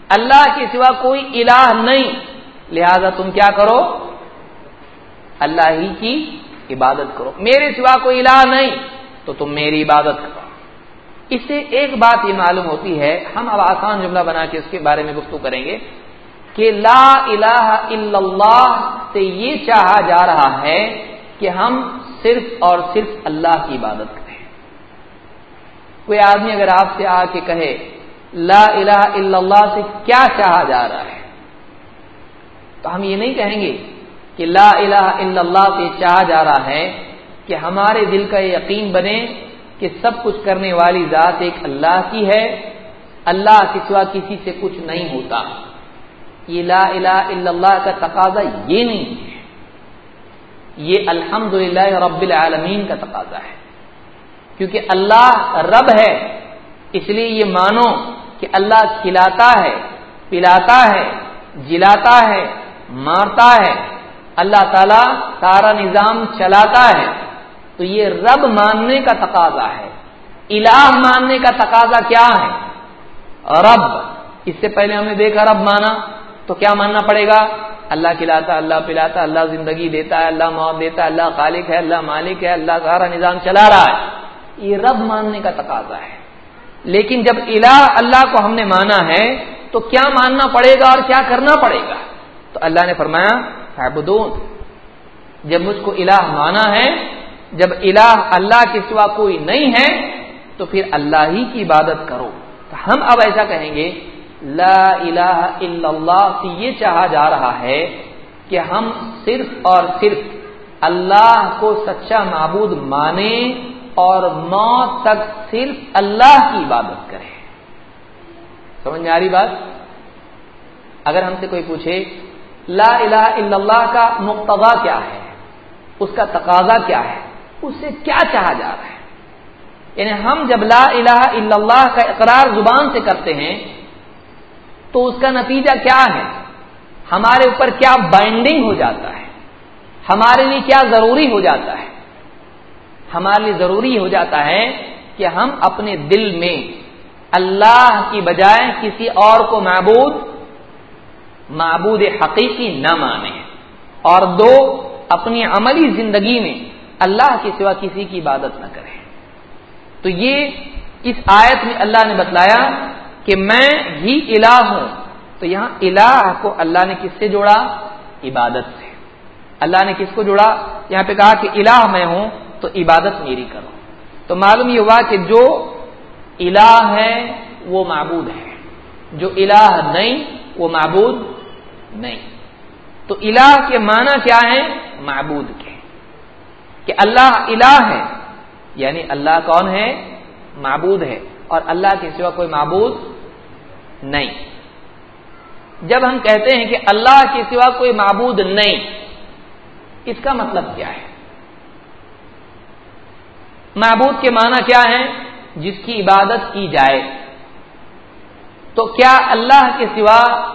اللہ کے سوا کوئی الہ نہیں۔ لہذا تم کیا کرو؟ اللہ ہی کی عبادت کرو۔ میرے سوا کوئی الہ نہیں، تو تم میری عبادت کرو۔ اس سے ایک بات یہ معلوم ہوتی ہے، ہم اب آسان جملہ بنا کے اس کے بارے میں گفتگو کریں گے۔ کہ لا الہ الا اللہ سے یہ چاہا جا رہا ہے کہ ہم صرف اور صرف اللہ کی عبادت کریں۔ کوئی آدمی اگر آپ سے آ کے کہے لا الہ الا اللہ سے کیا چاہا جا رہا ہے، تو ہم یہ نہیں کہیں گے کہ لا الہ الا اللہ سے چاہا جا رہا ہے کہ ہمارے دل کا یہ یقین بنے کہ سب کچھ کرنے والی ذات ایک اللہ کی ہے۔ اللہ کے سوا کسی سے کچھ نہیں ہوتا۔ یہ لا الہ الا اللہ کا تقاضا یہ نہیں ہے۔ یہ الحمد رب العالمین کا تقاضا ہے۔ کیونکہ اللہ رب ہے، اس لیے یہ مانو کہ اللہ کھلاتا ہے، پلاتا ہے، جلاتا ہے، مارتا ہے۔ اللہ تعالی سارا نظام چلاتا ہے۔ تو یہ رب ماننے کا تقاضا ہے۔ الہ ماننے کا تقاضا کیا ہے؟ رب۔ اس سے پہلے ہم نے دیکھا رب مانا۔ تو کیا ماننا پڑے گا؟ اللہ کھلاتا، اللہ پلاتا، اللہ زندگی دیتا ہے، اللہ موت دیتا ہے، اللہ خالق ہے، اللہ مالک ہے، اللہ سارا نظام چلا رہا ہے۔ یہ رب ماننے کا تقاضا ہے۔ لیکن جب الہ اللہ کو ہم نے مانا ہے، تو کیا ماننا پڑے گا اور کیا کرنا پڑے گا؟ تو اللہ نے فرمایا جب مجھ کو الہ مانا ہے، جب الہ اللہ کے سوا کوئی نہیں ہے، تو پھر اللہ ہی کی عبادت کرو۔ تو ہم اب ایسا کہیں گے لا الہ الا اللہ سے یہ چاہا جا رہا ہے کہ ہم صرف اور صرف اللہ کو سچا معبود مانے اور موت تک صرف اللہ کی عبادت کریں۔ سمجھ میں آ رہی بات؟ اگر ہم سے کوئی پوچھے، لا الہ الا اللہ کا مقتضا کیا ہے؟ اس کا تقاضا کیا ہے؟ اس سے کیا چاہا جا رہا ہے؟ یعنی ہم جب لا الہ الا اللہ کا اقرار زبان سے کرتے ہیں تو اس کا نتیجہ کیا ہے؟ ہمارے اوپر کیا بائنڈنگ ہو جاتا ہے؟ ہمارے لیے کیا ضروری ہو جاتا ہے؟ ہمارے لیے ضروری ہو جاتا ہے کہ ہم اپنے دل میں اللہ کی بجائے کسی اور کو معبود معبود حقیقی نہ مانے اور دو، اپنی عملی زندگی میں اللہ کے سوا کسی کی عبادت نہ کریں۔ تو یہ اس آیت میں اللہ نے بتلایا کہ میں ہی الہ ہوں۔ تو یہاں الہ کو اللہ نے کس سے جوڑا؟ عبادت سے۔ اللہ نے کس کو جوڑا؟ یہاں پہ کہا کہ الہ میں ہوں تو عبادت میری کرو۔ تو معلوم یہ ہوا کہ جو الہ ہے وہ معبود ہے۔ جو الہ نہیں وہ معبود نہیں۔ تو الہ کے معنی کیا ہے؟ معبود کے۔ کہ اللہ الہ ہے یعنی اللہ کون ہے؟ معبود ہے۔ اور اللہ کے سوا کوئی معبود نہیں۔ جب ہم کہتے ہیں کہ اللہ کے سوا کوئی معبود نہیں، اس کا مطلب کیا ہے؟ معبود کے معنی کیا ہے؟ جس کی عبادت کی جائے۔ تو کیا اللہ کے سوا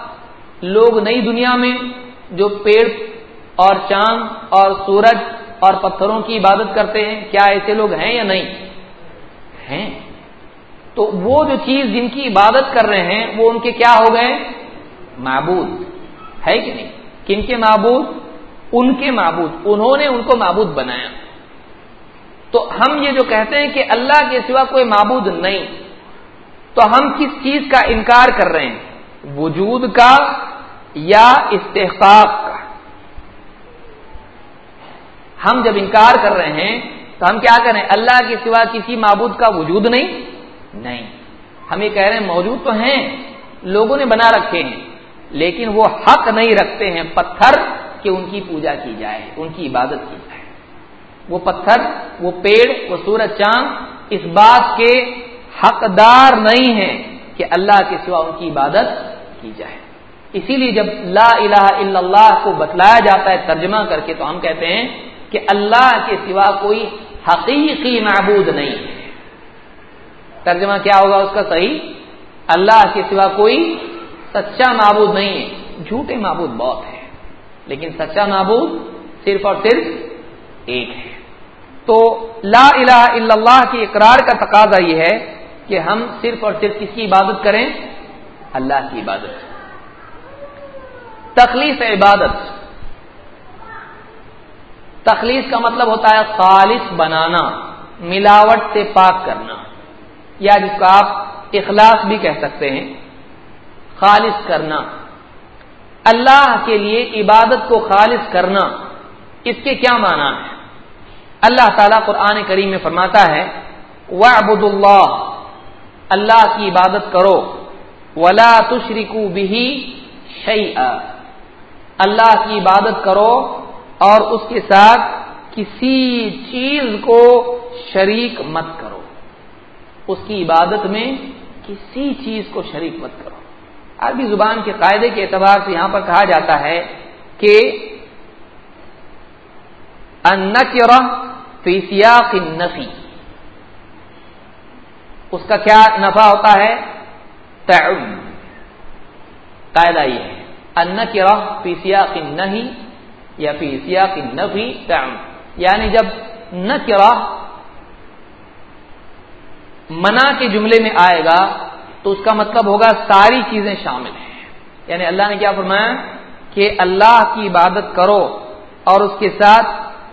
لوگ نئی دنیا میں جو پیڑ اور چاند اور سورج اور پتھروں کی عبادت کرتے ہیں؟ کیا ایسے لوگ ہیں یا نہیں؟ ہیں۔ تو وہ جو چیز جن کی عبادت کر رہے ہیں، وہ ان کے کیا ہو گئے؟ معبود۔ ہے کہ نہیں؟ کن کے معبود؟ ان کے معبود۔ انہوں نے ان کو معبود بنایا۔ تو ہم یہ جو کہتے ہیں کہ اللہ کے سوا کوئی معبود نہیں، تو ہم کس چیز کا انکار کر رہے ہیں؟ وجود کا یا استحقاق کا؟ ہم جب انکار کر رہے ہیں، تو ہم کیا کریں اللہ کے سوا کسی معبود کا وجود نہیں۔ نہیں۔ ہم یہ کہہ رہے ہیں موجود تو ہیں، لوگوں نے بنا رکھے ہیں، لیکن وہ حق نہیں رکھتے ہیں پتھر کہ ان کی پوجا کی جائے، ان کی عبادت کی جائے۔ وہ پتھر، وہ پیڑ، وہ سورج، چاند اس بات کے حقدار نہیں ہیں کہ اللہ کے سوا ان کی عبادت کی جائے۔ اسی لیے جب لا الہ الا اللہ کو بتلایا جاتا ہے ترجمہ کر کے تو ہم کہتے ہیں کہ اللہ کے سوا کوئی حقیقی معبود نہیں ہے۔ ترجمہ کیا ہوگا اس کا صحیح؟ اللہ کے سوا کوئی سچا معبود نہیں ہے۔ جھوٹے معبود بہت ہے لیکن سچا معبود صرف اور صرف ایک ہے۔ تو لا الہ الا اللہ کی اقرار کا تقاضا یہ ہے کہ ہم صرف اور صرف کس کی عبادت کریں؟ اللہ کی عبادت۔ تخلیص عبادت۔ تخلیص کا مطلب ہوتا ہے خالص بنانا، ملاوٹ سے پاک کرنا۔ یا جس کو آپ اخلاص بھی کہہ سکتے ہیں، خالص کرنا۔ اللہ کے لیے عبادت کو خالص کرنا، اس کے کیا معنی ہے اللہ تعالیٰ قرآن کریم میں فرماتا ہے وعبد اللہ اللہ کی عبادت کرو۔ ولا تشریکو بھی شعی اللہ کی عبادت کرو اور اس کے ساتھ کسی چیز کو شریک مت کرو۔ اس کی عبادت میں کسی چیز کو شریک مت کرو۔ عربی زبان کے قاعدے کے اعتبار سے یہاں پر کہا جاتا ہے کہ فی سیاق نفی اس کا کیا نفع ہوتا ہے؟ تعم۔ قاعدہ یہ ہے۔ ان کی رح فی سیاق نہیں یا فی سیاق نفی تعم۔ یعنی جب نہ منع کے جملے میں آئے گا تو اس کا مطلب ہوگا ساری چیزیں شامل ہیں۔ یعنی اللہ نے کیا فرمایا کہ اللہ کی عبادت کرو اور اس کے ساتھ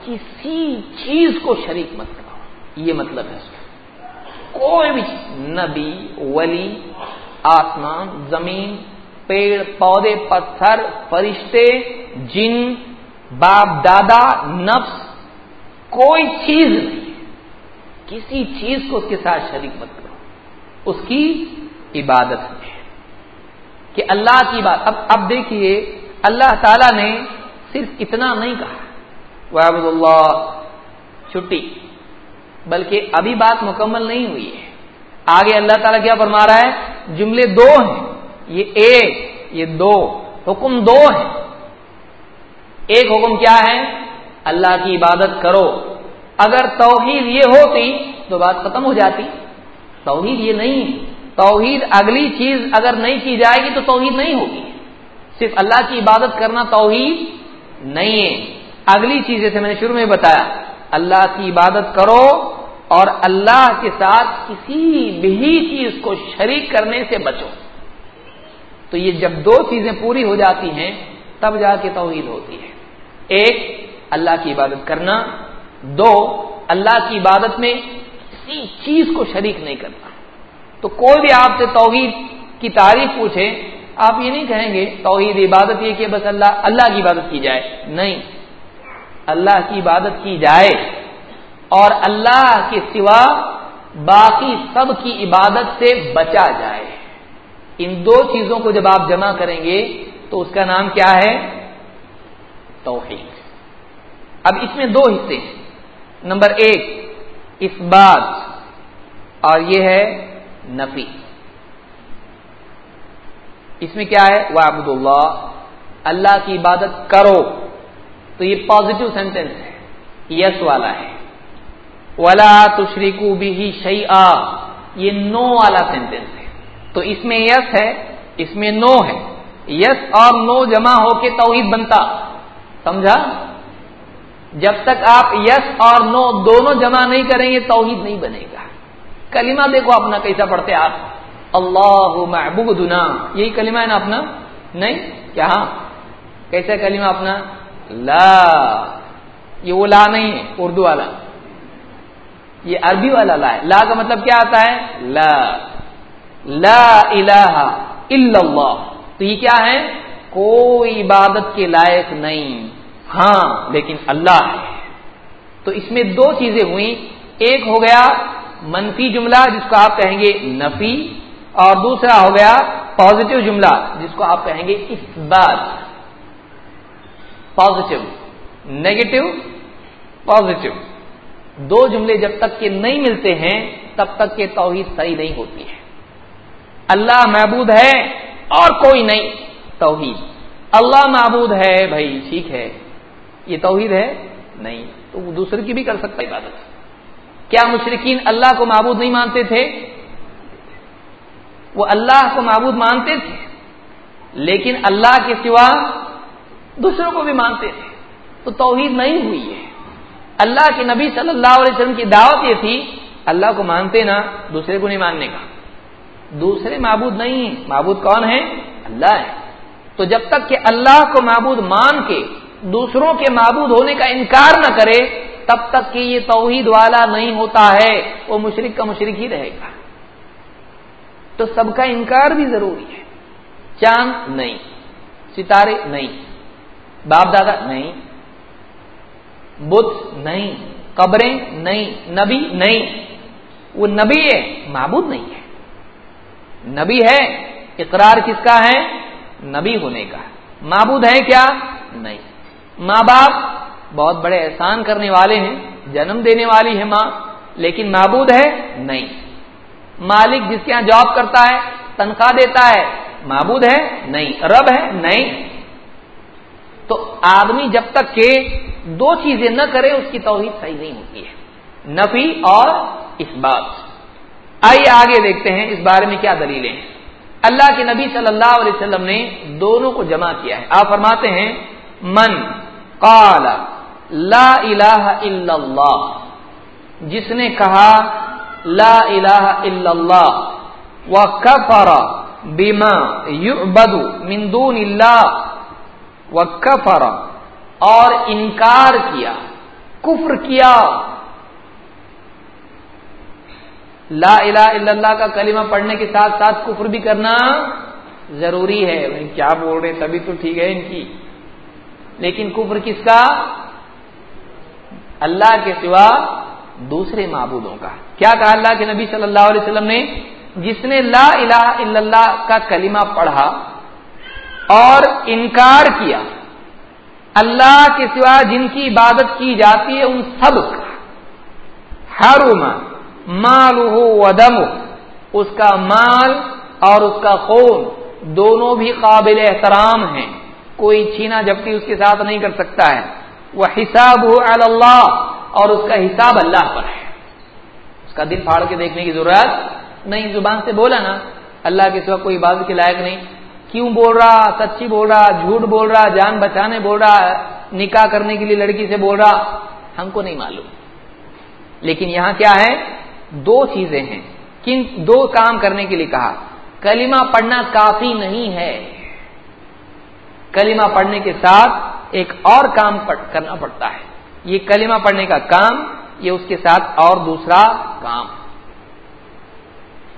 کسی چیز کو شریک مت کرو۔ یہ مطلب ہے اس کا۔ کوئی بھی چیز، نبی، ولی، آسمان، زمین، پیڑ، پودے، پتھر، فرشتے، جن، باپ، دادا، نفس، کوئی چیز نہیں۔ کسی چیز کو اس کے ساتھ شریک مت کرو۔ اس کی عبادت ہے۔ کہ اللہ کی بات، اب اب دیکھیے، اللہ تعالی نے صرف اتنا نہیں کہا۔ وحب اللہ چھٹی۔ بلکہ ابھی بات مکمل نہیں ہوئی ہے۔ آگے اللہ تعالیٰ کیا فرما رہا ہے؟ جملے دو ہیں۔ یہ ایک یہ دو۔ حکم دو ہیں۔ ایک حکم کیا ہے؟ اللہ کی عبادت کرو۔ اگر توحید یہ ہوتی تو بات ختم ہو جاتی۔ توحید یہ نہیں۔ ہے توحید اگلی چیز اگر نہیں کی جائے گی تو توحید نہیں ہوگی۔ صرف اللہ کی عبادت کرنا توحید نہیں ہے۔ اگلی چیز جیسے میں نے شروع میں بتایا، اللہ کی عبادت کرو اور اللہ کے ساتھ کسی بھی چیز کو شریک کرنے سے بچو۔ تو یہ جب دو چیزیں پوری ہو جاتی ہیں، تب جا کے توحید ہوتی ہے۔ ایک، اللہ کی عبادت کرنا۔ دو، اللہ کی عبادت میں کسی چیز کو شریک نہیں کرنا۔ تو کوئی بھی آپ سے توحید کی تعریف پوچھے آپ یہ نہیں کہیں گے توحید عبادت یہ کہ بس اللہ اللہ کی عبادت کی جائے۔ نہیں۔ اللہ کی عبادت کی جائے۔ اور اللہ کے سوا باقی سب کی عبادت سے بچا جائے۔ ان دو چیزوں کو جب آپ جمع کریں گے تو اس کا نام کیا ہے؟ توحید۔ اب اس میں دو حصے ہیں۔ نمبر ایک، اس بات، اور یہ ہے نفی۔ اس میں کیا ہے؟ وہ ابد اللہ اللہ کی عبادت کرو۔ تو یہ پازیٹو سینٹینس ہے، یس والا ہے۔ ولا تشریکو بھی شعی یہ نو والا سینٹینس ہے۔ تو اس میں یس ہے، اس میں نو ہے۔ یس اور نو جمع ہو کے توحید بنتا۔ سمجھا؟ جب تک آپ یس اور نو دونوں جمع نہیں کریں گے، توحید نہیں بنے گا۔ کلمہ دیکھو، اپنا کیسا پڑھتے آپ؟ اللہ محبوب دنا یہی کلمہ ہے نا اپنا؟ نہیں؟ کیا؟ ہاں کیسا کلمہ اپنا؟ لا۔ یہ وہ لا نہیں ہے، اردو والا۔ یہ عربی والا لا ہے۔ لا کا مطلب کیا آتا ہے؟ لا۔ لا الہ الا اللہ۔ تو یہ کیا ہے؟ کوئی عبادت کے لائق نہیں۔ ہاں لیکن اللہ ہے۔ تو اس میں دو چیزیں ہوئی ایک ہو گیا منفی جملہ، جس کو آپ کہیں گے نفی، اور دوسرا ہو گیا پازیٹو جملہ، جس کو آپ کہیں گے اس بات پازیٹو نیگیٹو پازیٹو دو جملے جب تک کہ نہیں ملتے ہیں، تب تک کہ توحید صحیح نہیں ہوتی ہے۔ اللہ معبود ہے اور کوئی نہیں، توحید۔ اللہ معبود ہے، بھائی، ٹھیک ہے۔ یہ توحید ہے؟ نہیں. تو وہ دوسرے کی بھی کر سکتا عبادت. کیا مشرقین اللہ کو معبود نہیں مانتے تھے؟ وہ اللہ کو معبود مانتے تھے، لیکن اللہ کے سوا دوسروں کو بھی مانتے تھے. تو توحید نہیں ہوئی ہے. اللہ کے نبی صلی اللہ علیہ وسلم کی دعوت یہ تھی، اللہ کو مانتے نا، دوسرے کو نہیں ماننے کا. دوسرے معبود نہیں معبود کون ہے اللہ ہے تو جب تک کہ اللہ کو معبود مان کے دوسروں کے معبود ہونے کا انکار نہ کرے، تب تک کہ یہ توحید والا نہیں ہوتا ہے، وہ مشرق کا مشرق ہی رہے گا۔ تو سب کا انکار بھی ضروری ہے۔ چاند نہیں، ستارے نہیں، باپ دادا نہیں، بت نہیں، قبریں نہیں، نبی نہیں، وہ نبی ہے، معبود نہیں ہے۔ نبی ہے، اقرار کس کا ہے؟ نبی ہونے کا۔ معبود ہے کیا؟ نہیں۔ ماں باپ بہت بڑے احسان کرنے والے ہیں، جنم دینے والی ہے ماں، لیکن معبود ہے نہیں۔ مالک جس کے یہاں جاب کرتا ہے، تنخواہ دیتا ہے، معبود ہے نہیں، رب ہے نہیں۔ تو آدمی جب تک کہ دو چیزیں نہ کرے، اس کی توحید صحیح نہیں ہوتی ہے۔ نفی اور اس بات آئیے آگے دیکھتے ہیں اس بارے میں کیا دلیلیں ہیں۔ اللہ کے نبی صلی اللہ علیہ وسلم نے دونوں کو جمع کیا ہے۔ آپ فرماتے ہیں، من قال، لا الہ الا اللہ جس نے کہا، لا الہ الا اللہ وکفر بما یعبد من دون اللہ. وکفر، اور انکار کیا، کفر کیا. لا الہ الا اللہ کا کلمہ پڑھنے کے ساتھ ساتھ کفر بھی کرنا ضروری ہے. کیا بول رہے تبھی تو ٹھیک ہے ان کی. لیکن کفر کس کا؟ اللہ کے سوا دوسرے معبودوں کا۔ کیا کہا اللہ کے نبی صلی اللہ علیہ وسلم نے؟ جس نے لا الہ الا اللہ کا کلمہ پڑھا اور انکار کیا، اللہ کے سوا جن کی عبادت کی جاتی ہے، ان سب کا۔ ہر مال ودم اس کا مال اور اس کا خون دونوں بھی قابل احترام ہیں۔ کوئی چھینا جبکہ اس کے ساتھ نہیں کر سکتا ہے۔ وہ حساب ہو اللہ اور اس کا حساب اللہ پر ہے۔ اس کا دل پھاڑ کے دیکھنے کی ضرورت نہیں۔ زبان سے بولا نا، اللہ کے سوا کوئی عبادت کے لائق نہیں۔ کیوں بول رہا؟ سچی بول رہا، جھوٹ بول رہا، جان بچانے بول رہا، نکاح کرنے کے لیے لڑکی سے بول رہا، ہم کو نہیں معلوم۔ لیکن یہاں کیا ہے؟ دو چیزیں ہیں۔ کن دو کام کرنے کے لیے کہا۔ کلمہ پڑھنا کافی نہیں ہے۔ کلمہ پڑھنے کے ساتھ ایک اور کام کرنا پڑتا ہے۔ یہ کلمہ پڑھنے کا کام، یہ اس کے ساتھ اور دوسرا کام۔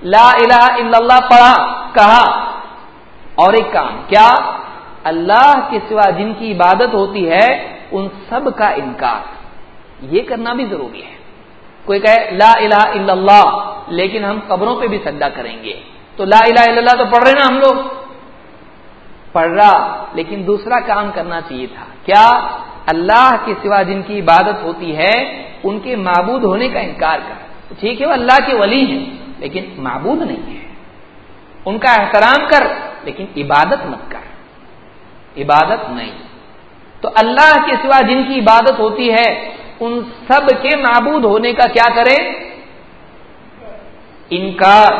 لا الہ الا اللہ پڑھا، کہا۔ اور ایک کام، کیا؟ اللہ کے سوا جن کی عبادت ہوتی ہے، ان سب کا انکار۔ یہ کرنا بھی ضروری ہے۔ کوئی کہے لا الہ الا اللہ، لیکن ہم قبروں پہ بھی سجدہ کریں گے۔ تو لا الہ الا اللہ تو پڑھ رہے نا ہم لوگ؟ پڑھ رہا، لیکن دوسرا کام کرنا چاہیے تھا۔ کیا اللہ کے سوا جن کی عبادت ہوتی ہے، ان کے معبود ہونے کا انکار کر ٹھیک ہے، وہ اللہ کے ولی ہیں، لیکن معبود نہیں ہے ان کا احترام کر، لیکن عبادت مت کر۔ عبادت نہیں۔ تو اللہ کے سوا جن کی عبادت ہوتی ہے، ان سب کے معبود ہونے کا کیا کرے انکار۔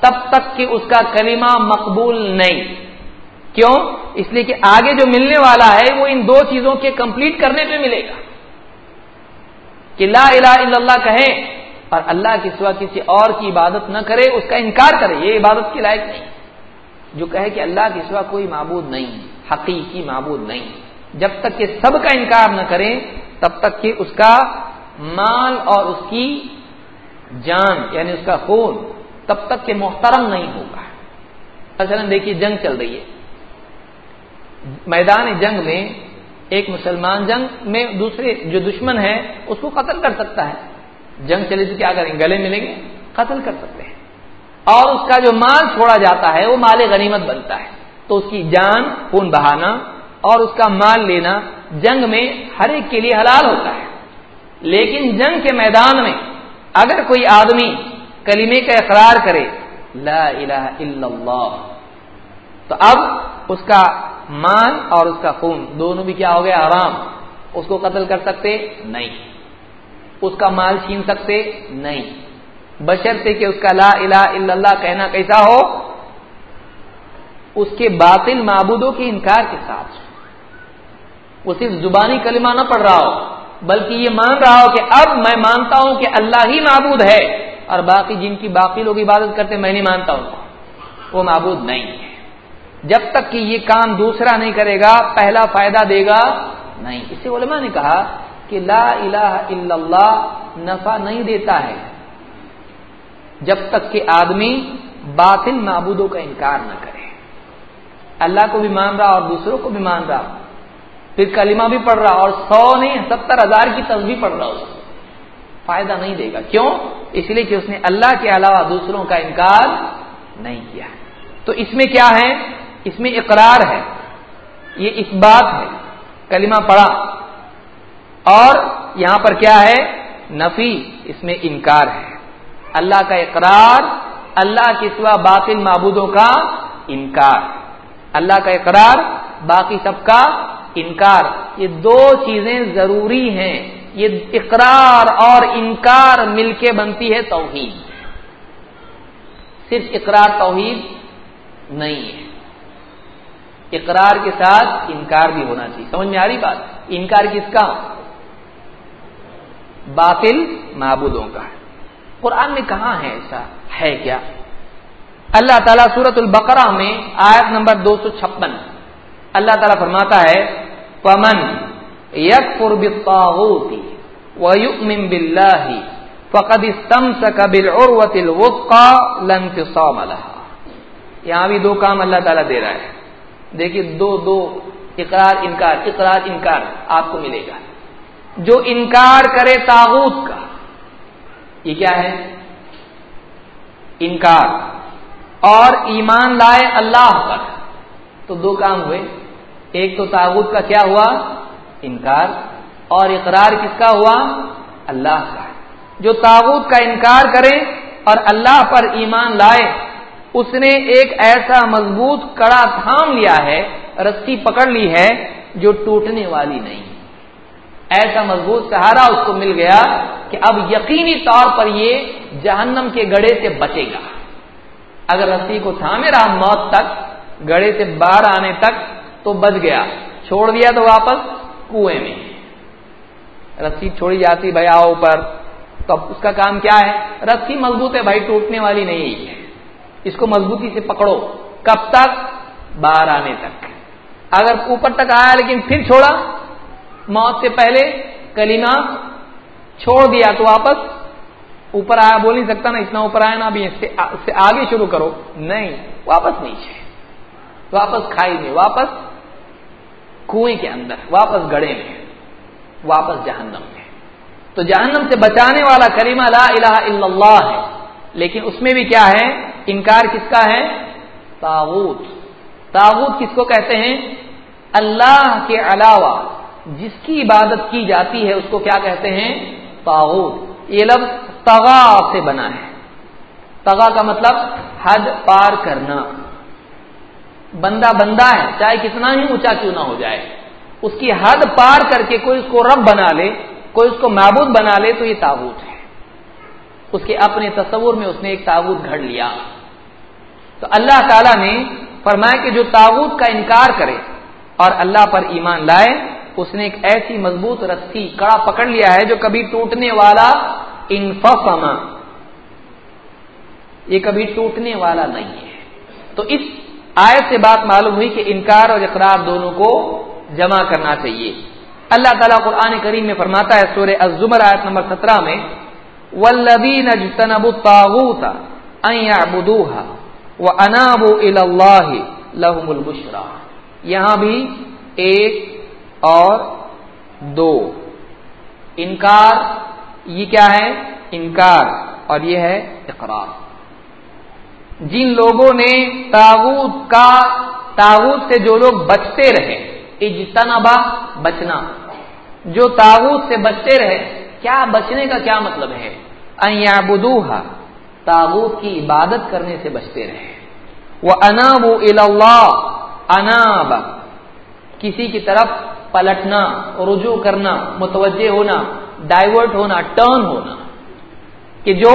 تب تک کہ اس کا کلمہ مقبول نہیں۔ کیوں؟ اس لیے کہ آگے جو ملنے والا ہے وہ ان دو چیزوں کے کمپلیٹ کرنے پہ ملے گا۔ کہ لا الہ الا اللہ کہے اور اللہ کے سوا کسی اور کی عبادت نہ کرے، اس کا انکار کرے، یہ عبادت کے لائق نہیں۔ جو کہے کہ اللہ کے سوا کوئی معبود نہیں، حقیقی معبود نہیں۔ جب تک کہ سب کا انکار نہ کریں تب تک کہ اس کا مال اور اس کی جان یعنی اس کا خون تب تک کہ محترم نہیں ہوگا۔ مثلا دیکھیے، جنگ چل رہی ہے۔ میدان جنگ میں ایک مسلمان جنگ میں دوسرے جو دشمن ہے اس کو قتل کر سکتا ہے۔ جنگ چلے تو کیا کریں گلے ملیں گے قتل کر سکتے ہیں۔ اور اس کا جو مال چھوڑا جاتا ہے، وہ مال غنیمت بنتا ہے۔ تو اس کی جان، خون بہانا اور اس کا مال لینا جنگ میں ہر ایک کے لیے حلال ہوتا ہے۔ لیکن جنگ کے میدان میں اگر کوئی آدمی کلمے کا اقرار کرے، لا الہ الا اللہ، تو اب اس کا مال اور اس کا خون، دونوں بھی کیا ہو گیا آرام اس کو قتل کر سکتے؟ نہیں۔ اس کا مال چھین سکتے؟ نہیں۔ بشرتے کہ اس کا لا الہ الا اللہ کہنا کیسا ہو؟ اس کے باطل معبودوں کے انکار کے ساتھ۔ وہ صرف زبانی کلمہ نہ پڑھ رہا ہو، بلکہ یہ مان رہا ہو کہ اب میں مانتا ہوں کہ اللہ ہی معبود ہے۔ اور باقی جن کی باقی لوگ عبادت کرتے، میں نہیں مانتا ہوں۔ وہ معبود نہیں۔ ہے جب تک کہ یہ کام دوسرا نہیں کرے گا، پہلا فائدہ دے گا، نہیں۔ اس سے علماء نے کہا کہ لا الہ الا اللہ نفع نہیں دیتا ہے، جب تک کہ آدمی باطل معبودوں کا انکار نہ کرے۔ اللہ کو بھی مان رہا اور دوسروں کو بھی مان رہا۔ پھر کلمہ بھی پڑھ رہا اور سو نہیں، ستر ہزار کی تصویر پڑھ رہا اس کو۔ فائدہ نہیں دے گا۔ کیوں؟ اس لیے کہ اس نے اللہ کے علاوہ دوسروں کا انکار نہیں کیا۔ تو اس میں کیا ہے؟ اس میں اقرار ہے، یہ اس بات ہے، کلمہ پڑھا۔ اور یہاں پر کیا ہے؟ نفی، اس میں انکار ہے۔ اللہ کا اقرار، اللہ کے سوا باطل معبودوں کا انکار۔ اللہ کا اقرار، باقی سب کا انکار۔ یہ دو چیزیں ضروری ہیں۔ یہ اقرار اور انکار مل کے بنتی ہے توحید۔ صرف اقرار توحید نہیں ہے۔ اقرار کے ساتھ انکار بھی ہونا چاہیے۔ سمجھ میں آ رہی بات؟ انکار کس کا؟ باطل معبودوں کا قرآن میں کہاں ہے ایسا؟ ہے کیا؟ اللہ تعالیٰ سورت البقرہ میں آیت نمبر دو سو چھپن۔ اللہ تعالیٰ فرماتا ہے پمن یک قرب ويؤمن بالله فقد استمسك بالعروة الوثقى لا انفصام لها۔ یہاں بھی دو کام اللہ تعالیٰ دے رہا ہے۔ دیکھیے دو دو اقرار انکار اقرار انکار آپ کو ملے گا۔ جو انکار کرے تاغوت کا، یہ کیا ہے؟ انکار۔ اور ایمان لائے اللہ پر۔ تو دو کام ہوئے۔ ایک تو تاغوت کا کیا ہوا؟ انکار۔ اور اقرار کس کا ہوا؟ اللہ کا۔ جو تاغوت کا انکار کرے اور اللہ پر ایمان لائے اس نے ایک ایسا مضبوط کڑا تھام لیا ہے، رسی پکڑ لی ہے، جو ٹوٹنے والی نہیں۔ ایسا مضبوط سہارا اس کو مل گیا کہ اب یقینی طور پر یہ جہنم کے گڑے سے بچے گا۔ اگر رسی کو تھامے رہا موت تک، گڑے سے باہر آنے تک تو بچ گیا۔ چھوڑ دیا تو واپس کنویں میں۔ رسی چھوڑی جاتی بھائی آؤ اوپر۔ تو اب اس کا کام کیا ہے؟ رسی مضبوط ہے بھائی، ٹوٹنے والی نہیں ہے۔ اس کو مضبوطی سے پکڑو۔ کب تک؟ باہر آنے تک۔ اگر اوپر تک آیا لیکن پھر چھوڑا، موت سے پہلے کلیمہ چھوڑ دیا تو واپس اوپر آیا، بول نہیں سکتا نا اتنا اوپر آیا نا ابھی اس سے آگے شروع کرو۔ نہیں، واپس نیچے واپس کھائی میں، واپس کنویں کے اندر، واپس گڑے میں، واپس جہنم میں۔ تو جہنم سے بچانے والا کریمہ لا الہ الا اللہ ہے، لیکن اس میں بھی کیا ہے؟ انکار کس کا ہے؟ تاغوت تاغوت کس کو کہتے ہیں؟ اللہ کے علاوہ جس کی عبادت کی جاتی ہے اس کو کیا کہتے ہیں؟ تاغوت یہ لفظ تغا سے بنا ہے۔ تغا کا مطلب حد پار کرنا۔ بندہ بندہ ہے، چاہے کتنا ہی اونچا کیوں نہ ہو جائے۔ اس کی حد پار کر کے کوئی اس کو رب بنا لے، کوئی اس کو معبود بنا لے تو یہ تابوت ہے۔ اس کے اپنے تصور میں اس نے ایک تابوت گھڑ لیا۔ تو اللہ تعالی نے فرمایا کہ جو تابوت کا انکار کرے اور اللہ پر ایمان لائے، اس نے ایک ایسی مضبوط رسی، کڑا پکڑ لیا ہے جو کبھی ٹوٹنے والا انفما یہ کبھی ٹوٹنے والا نہیں ہے۔ تو اس آیت سے بات معلوم ہوئی کہ انکار اور اقرار دونوں کو جمع کرنا چاہیے۔ اللہ تعالیٰ قرآن کریم میں فرماتا ہے، سورہ الزمر آیت نمبر سترہ میں ولدین اناب اللہ لہم البشرا یہاں بھی ایک اور دو۔ انکار، یہ کیا ہے؟ انکار، اور یہ ہے اقرار۔ جن لوگوں نے تاغوت کا، تاغوت سے جو لوگ بچتے رہے اجتنبا بچنا، جو تاغوت سے بچتے رہے، کیا بچنے کا کیا مطلب ہے؟ بدوہا تاغوت کی عبادت کرنے سے بچتے رہے۔ وہ اناب اللہ اناب، کسی کی طرف پلٹنا، رجوع کرنا، متوجہ ہونا، ڈائیورٹ ہونا، ٹرن ہونا، کہ جو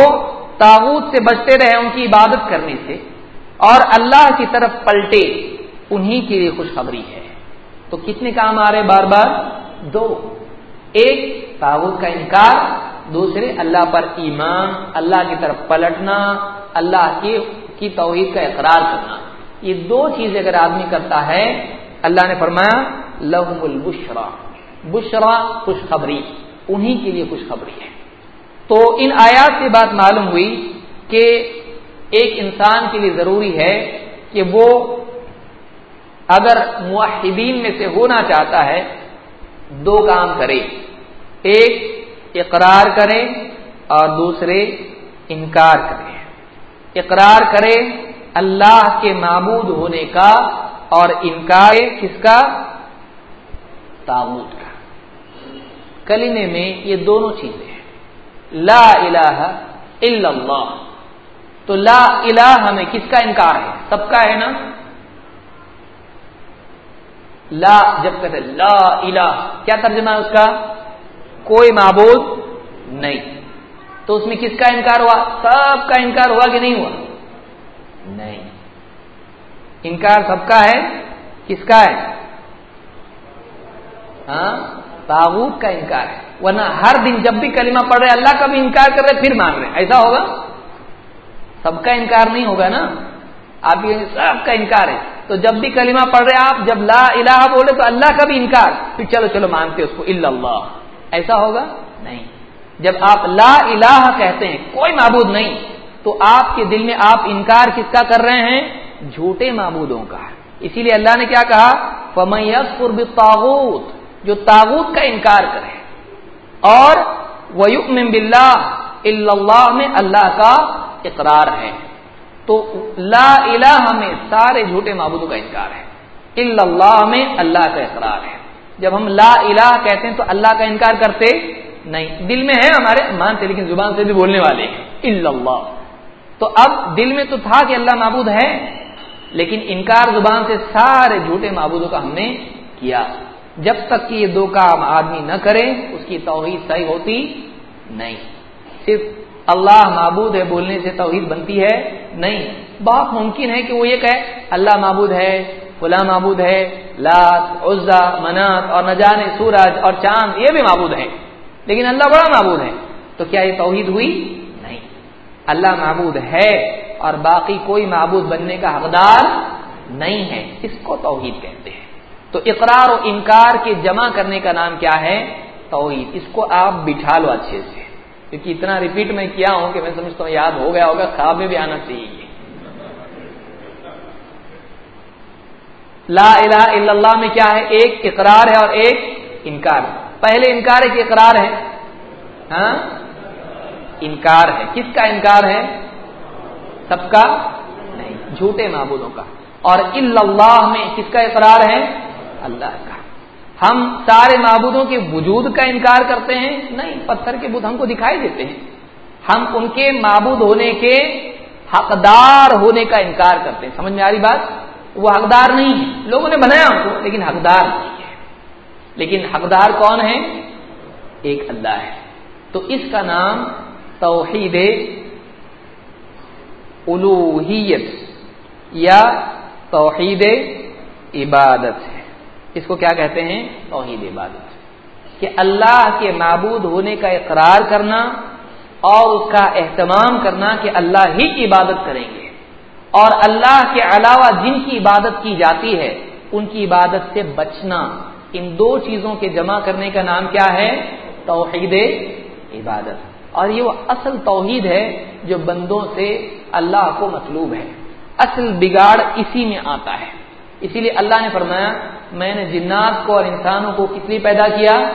تاغوت سے بچتے رہے ان کی عبادت کرنے سے اور اللہ کی طرف پلٹے، انہی کے لیے خوشخبری ہے۔ تو کتنے کام آ رہے بار بار؟ دو۔ ایک تاغوت کا انکار دوسرے اللہ پر ایمان، اللہ کی طرف پلٹنا، اللہ کی کی توحید کا اقرار کرنا۔ یہ دو چیزیں اگر آدمی کرتا ہے، اللہ نے فرمایا لہم البشرا بشرا خوشخبری، انہی کے لیے خوشخبری ہے۔ تو ان آیات سے بات معلوم ہوئی کہ ایک انسان کے لیے ضروری ہے کہ وہ اگر معاہدین میں سے ہونا چاہتا ہے، دو کام کرے۔ ایک اقرار کرے اور دوسرے انکار کرے اقرار کرے اللہ کے معبود ہونے کا اور انکار کس کا؟ تابوت کا۔ کلیمے میں یہ دونوں چیزیں ہیں۔ لا الہ الا اللہ۔ تو لا الہ ہمیں کس کا انکار ہے؟ سب کا ہے نا؟ لا جب کہتے لا الہ، کیا ترجمہ ہے اس کا؟ کوئی معبود نہیں۔ تو اس میں کس کا انکار ہوا؟ سب کا انکار ہوا کہ نہیں ہوا۔ نہیں۔ انکار سب کا ہے؟ کس کا ہے؟ ہاں؟ تاغوت کا انکار ہے۔ ورنہ ہر دن جب بھی کلمہ پڑھ رہے، اللہ کا بھی انکار کر رہے، پھر مان رہے۔ ایسا ہوگا؟ سب کا انکار نہیں ہوگا نا؟ آپ یہ سب کا انکار ہے۔ تو جب بھی کلمہ پڑھ رہے آپ، جب لا الہ بولے تو اللہ کا بھی انکار۔ پھر چلو چلو مانتے اس کو۔ اللہ۔ ایسا ہوگا؟ نہیں۔ جب آپ لا الہ کہتے ہیں، کوئی معبود نہیں، تو آپ کے دل میں آپ انکار کس کا کر رہے ہیں؟ جھوٹے معبودوں کا۔ اسی لیے اللہ نے کیا کہا؟ فمیس قرب تاغوت جو تاغوت کا انکار کرے۔ اور ویؤمن باللہ اللہ میں اللہ کا اقرار ہے۔ تو لا الہ میں سارے جھوٹے معبودوں کا انکار ہے۔ اللہ میں اللہ کا اقرار ہے۔ جب ہم لا الہ کہتے ہیں تو اللہ کا انکار کرتے نہیں۔ دل میں ہے ہمارے مانتے لیکن زبان سے بھی بولنے والے۔ ہیں اللہ۔ تو اب دل میں تو تھا کہ اللہ معبود ہے، لیکن انکار زبان سے سارے جھوٹے معبودوں کا ہم نے کیا۔ جب تک کہ یہ دو کام آدمی نہ کرے، اس کی توحید صحیح ہوتی نہیں۔ صرف اللہ معبود ہے بولنے سے توحید بنتی ہے، نہیں۔ بہت ممکن ہے کہ وہ یہ کہے، اللہ معبود ہے۔ فلاں معبود ہے، لات، عزا، منات اور نہ جانے سورج اور چاند، یہ بھی معبود ہے لیکن اللہ بڑا معبود ہے۔ تو کیا یہ توحید ہوئی؟ نہیں۔ اللہ معبود ہے اور باقی کوئی معبود بننے کا حقدار نہیں ہے۔ اس کو توحید کہتے ہیں۔ تو اقرار و انکار کے جمع کرنے کا نام کیا ہے؟ توحید۔ اس کو آپ بٹھا لو اچھے سے۔ کیونکہ اتنا ریپیٹ میں کیا ہوں کہ میں سمجھتا ہوں یاد ہو گیا ہوگا، خواب میں بھی آنا چاہیے۔ لا الہ الا اللہ میں کیا ہے؟ ایک اقرار ہے اور ایک انکار پہلے انکار ہے کہ اقرار ہے۔ ہاں؟ انکار ہے۔ کس کا انکار ہے؟ سب کا نہیں، جھوٹے معبودوں کا۔ اور اللہ میں کس کا اقرار ہے؟ اللہ کا۔ ہم سارے معبودوں کے وجود کا انکار کرتے ہیں؟ نہیں، پتھر کے بدھ ہم کو دکھائی دیتے ہیں۔ ہم ان کے معبود ہونے کے حقدار ہونے کا انکار کرتے ہیں۔ سمجھ میں آ رہی بات؟ وہ حقدار نہیں ہے۔ لوگوں نے بنایا ان کو، لیکن حقدار نہیں ہے۔ لیکن حقدار کون ہے؟ ایک اللہ ہے۔ تو اس کا نام توحید الوحیت یا توحید عبادت ہے۔ اس کو کیا کہتے ہیں؟ توحید عبادت۔ کہ اللہ کے معبود ہونے کا اقرار کرنا اور اس کا اہتمام کرنا کہ اللہ ہی عبادت کریں گے۔ اور اللہ کے علاوہ جن کی عبادت کی جاتی ہے، ان کی عبادت سے بچنا۔ ان دو چیزوں کے جمع کرنے کا نام کیا ہے؟ توحید عبادت۔ اور یہ وہ اصل توحید ہے جو بندوں سے اللہ کو مطلوب ہے۔ اصل بگاڑ اسی میں آتا ہے۔ اسی لیے اللہ نے فرمایا، میں نے جنات کو اور انسانوں کو کس لیے پیدا کیا؟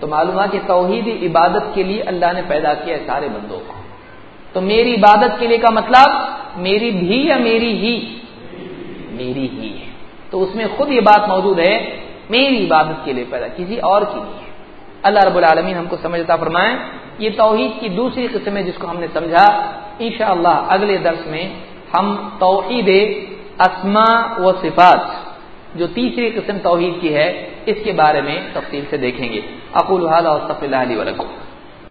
تو معلوم ہے کہ توحید عبادت کے لیے اللہ نے پیدا کیا ہے سارے بندوں کو۔ تو میری عبادت کے لیے کا مطلب میری بھی یا میری ہی؟ میری ہی ہے۔ تو اس میں خود یہ بات موجود ہے، میری عبادت کے لیے پیدا کسی اور کی نہیں ہے۔ اللہ رب العالمین ہم کو سمجھتا فرمائیں یہ توحید کی دوسری قسم ہے جس کو ہم نے سمجھا۔ انشاءاللہ اگلے درس میں ہم توحید اسما و صفات، جو تیسری قسم توحید کی ہے، اس کے بارے میں تفصیل سے دیکھیں گے۔ اقول اللہ علیہ ولکم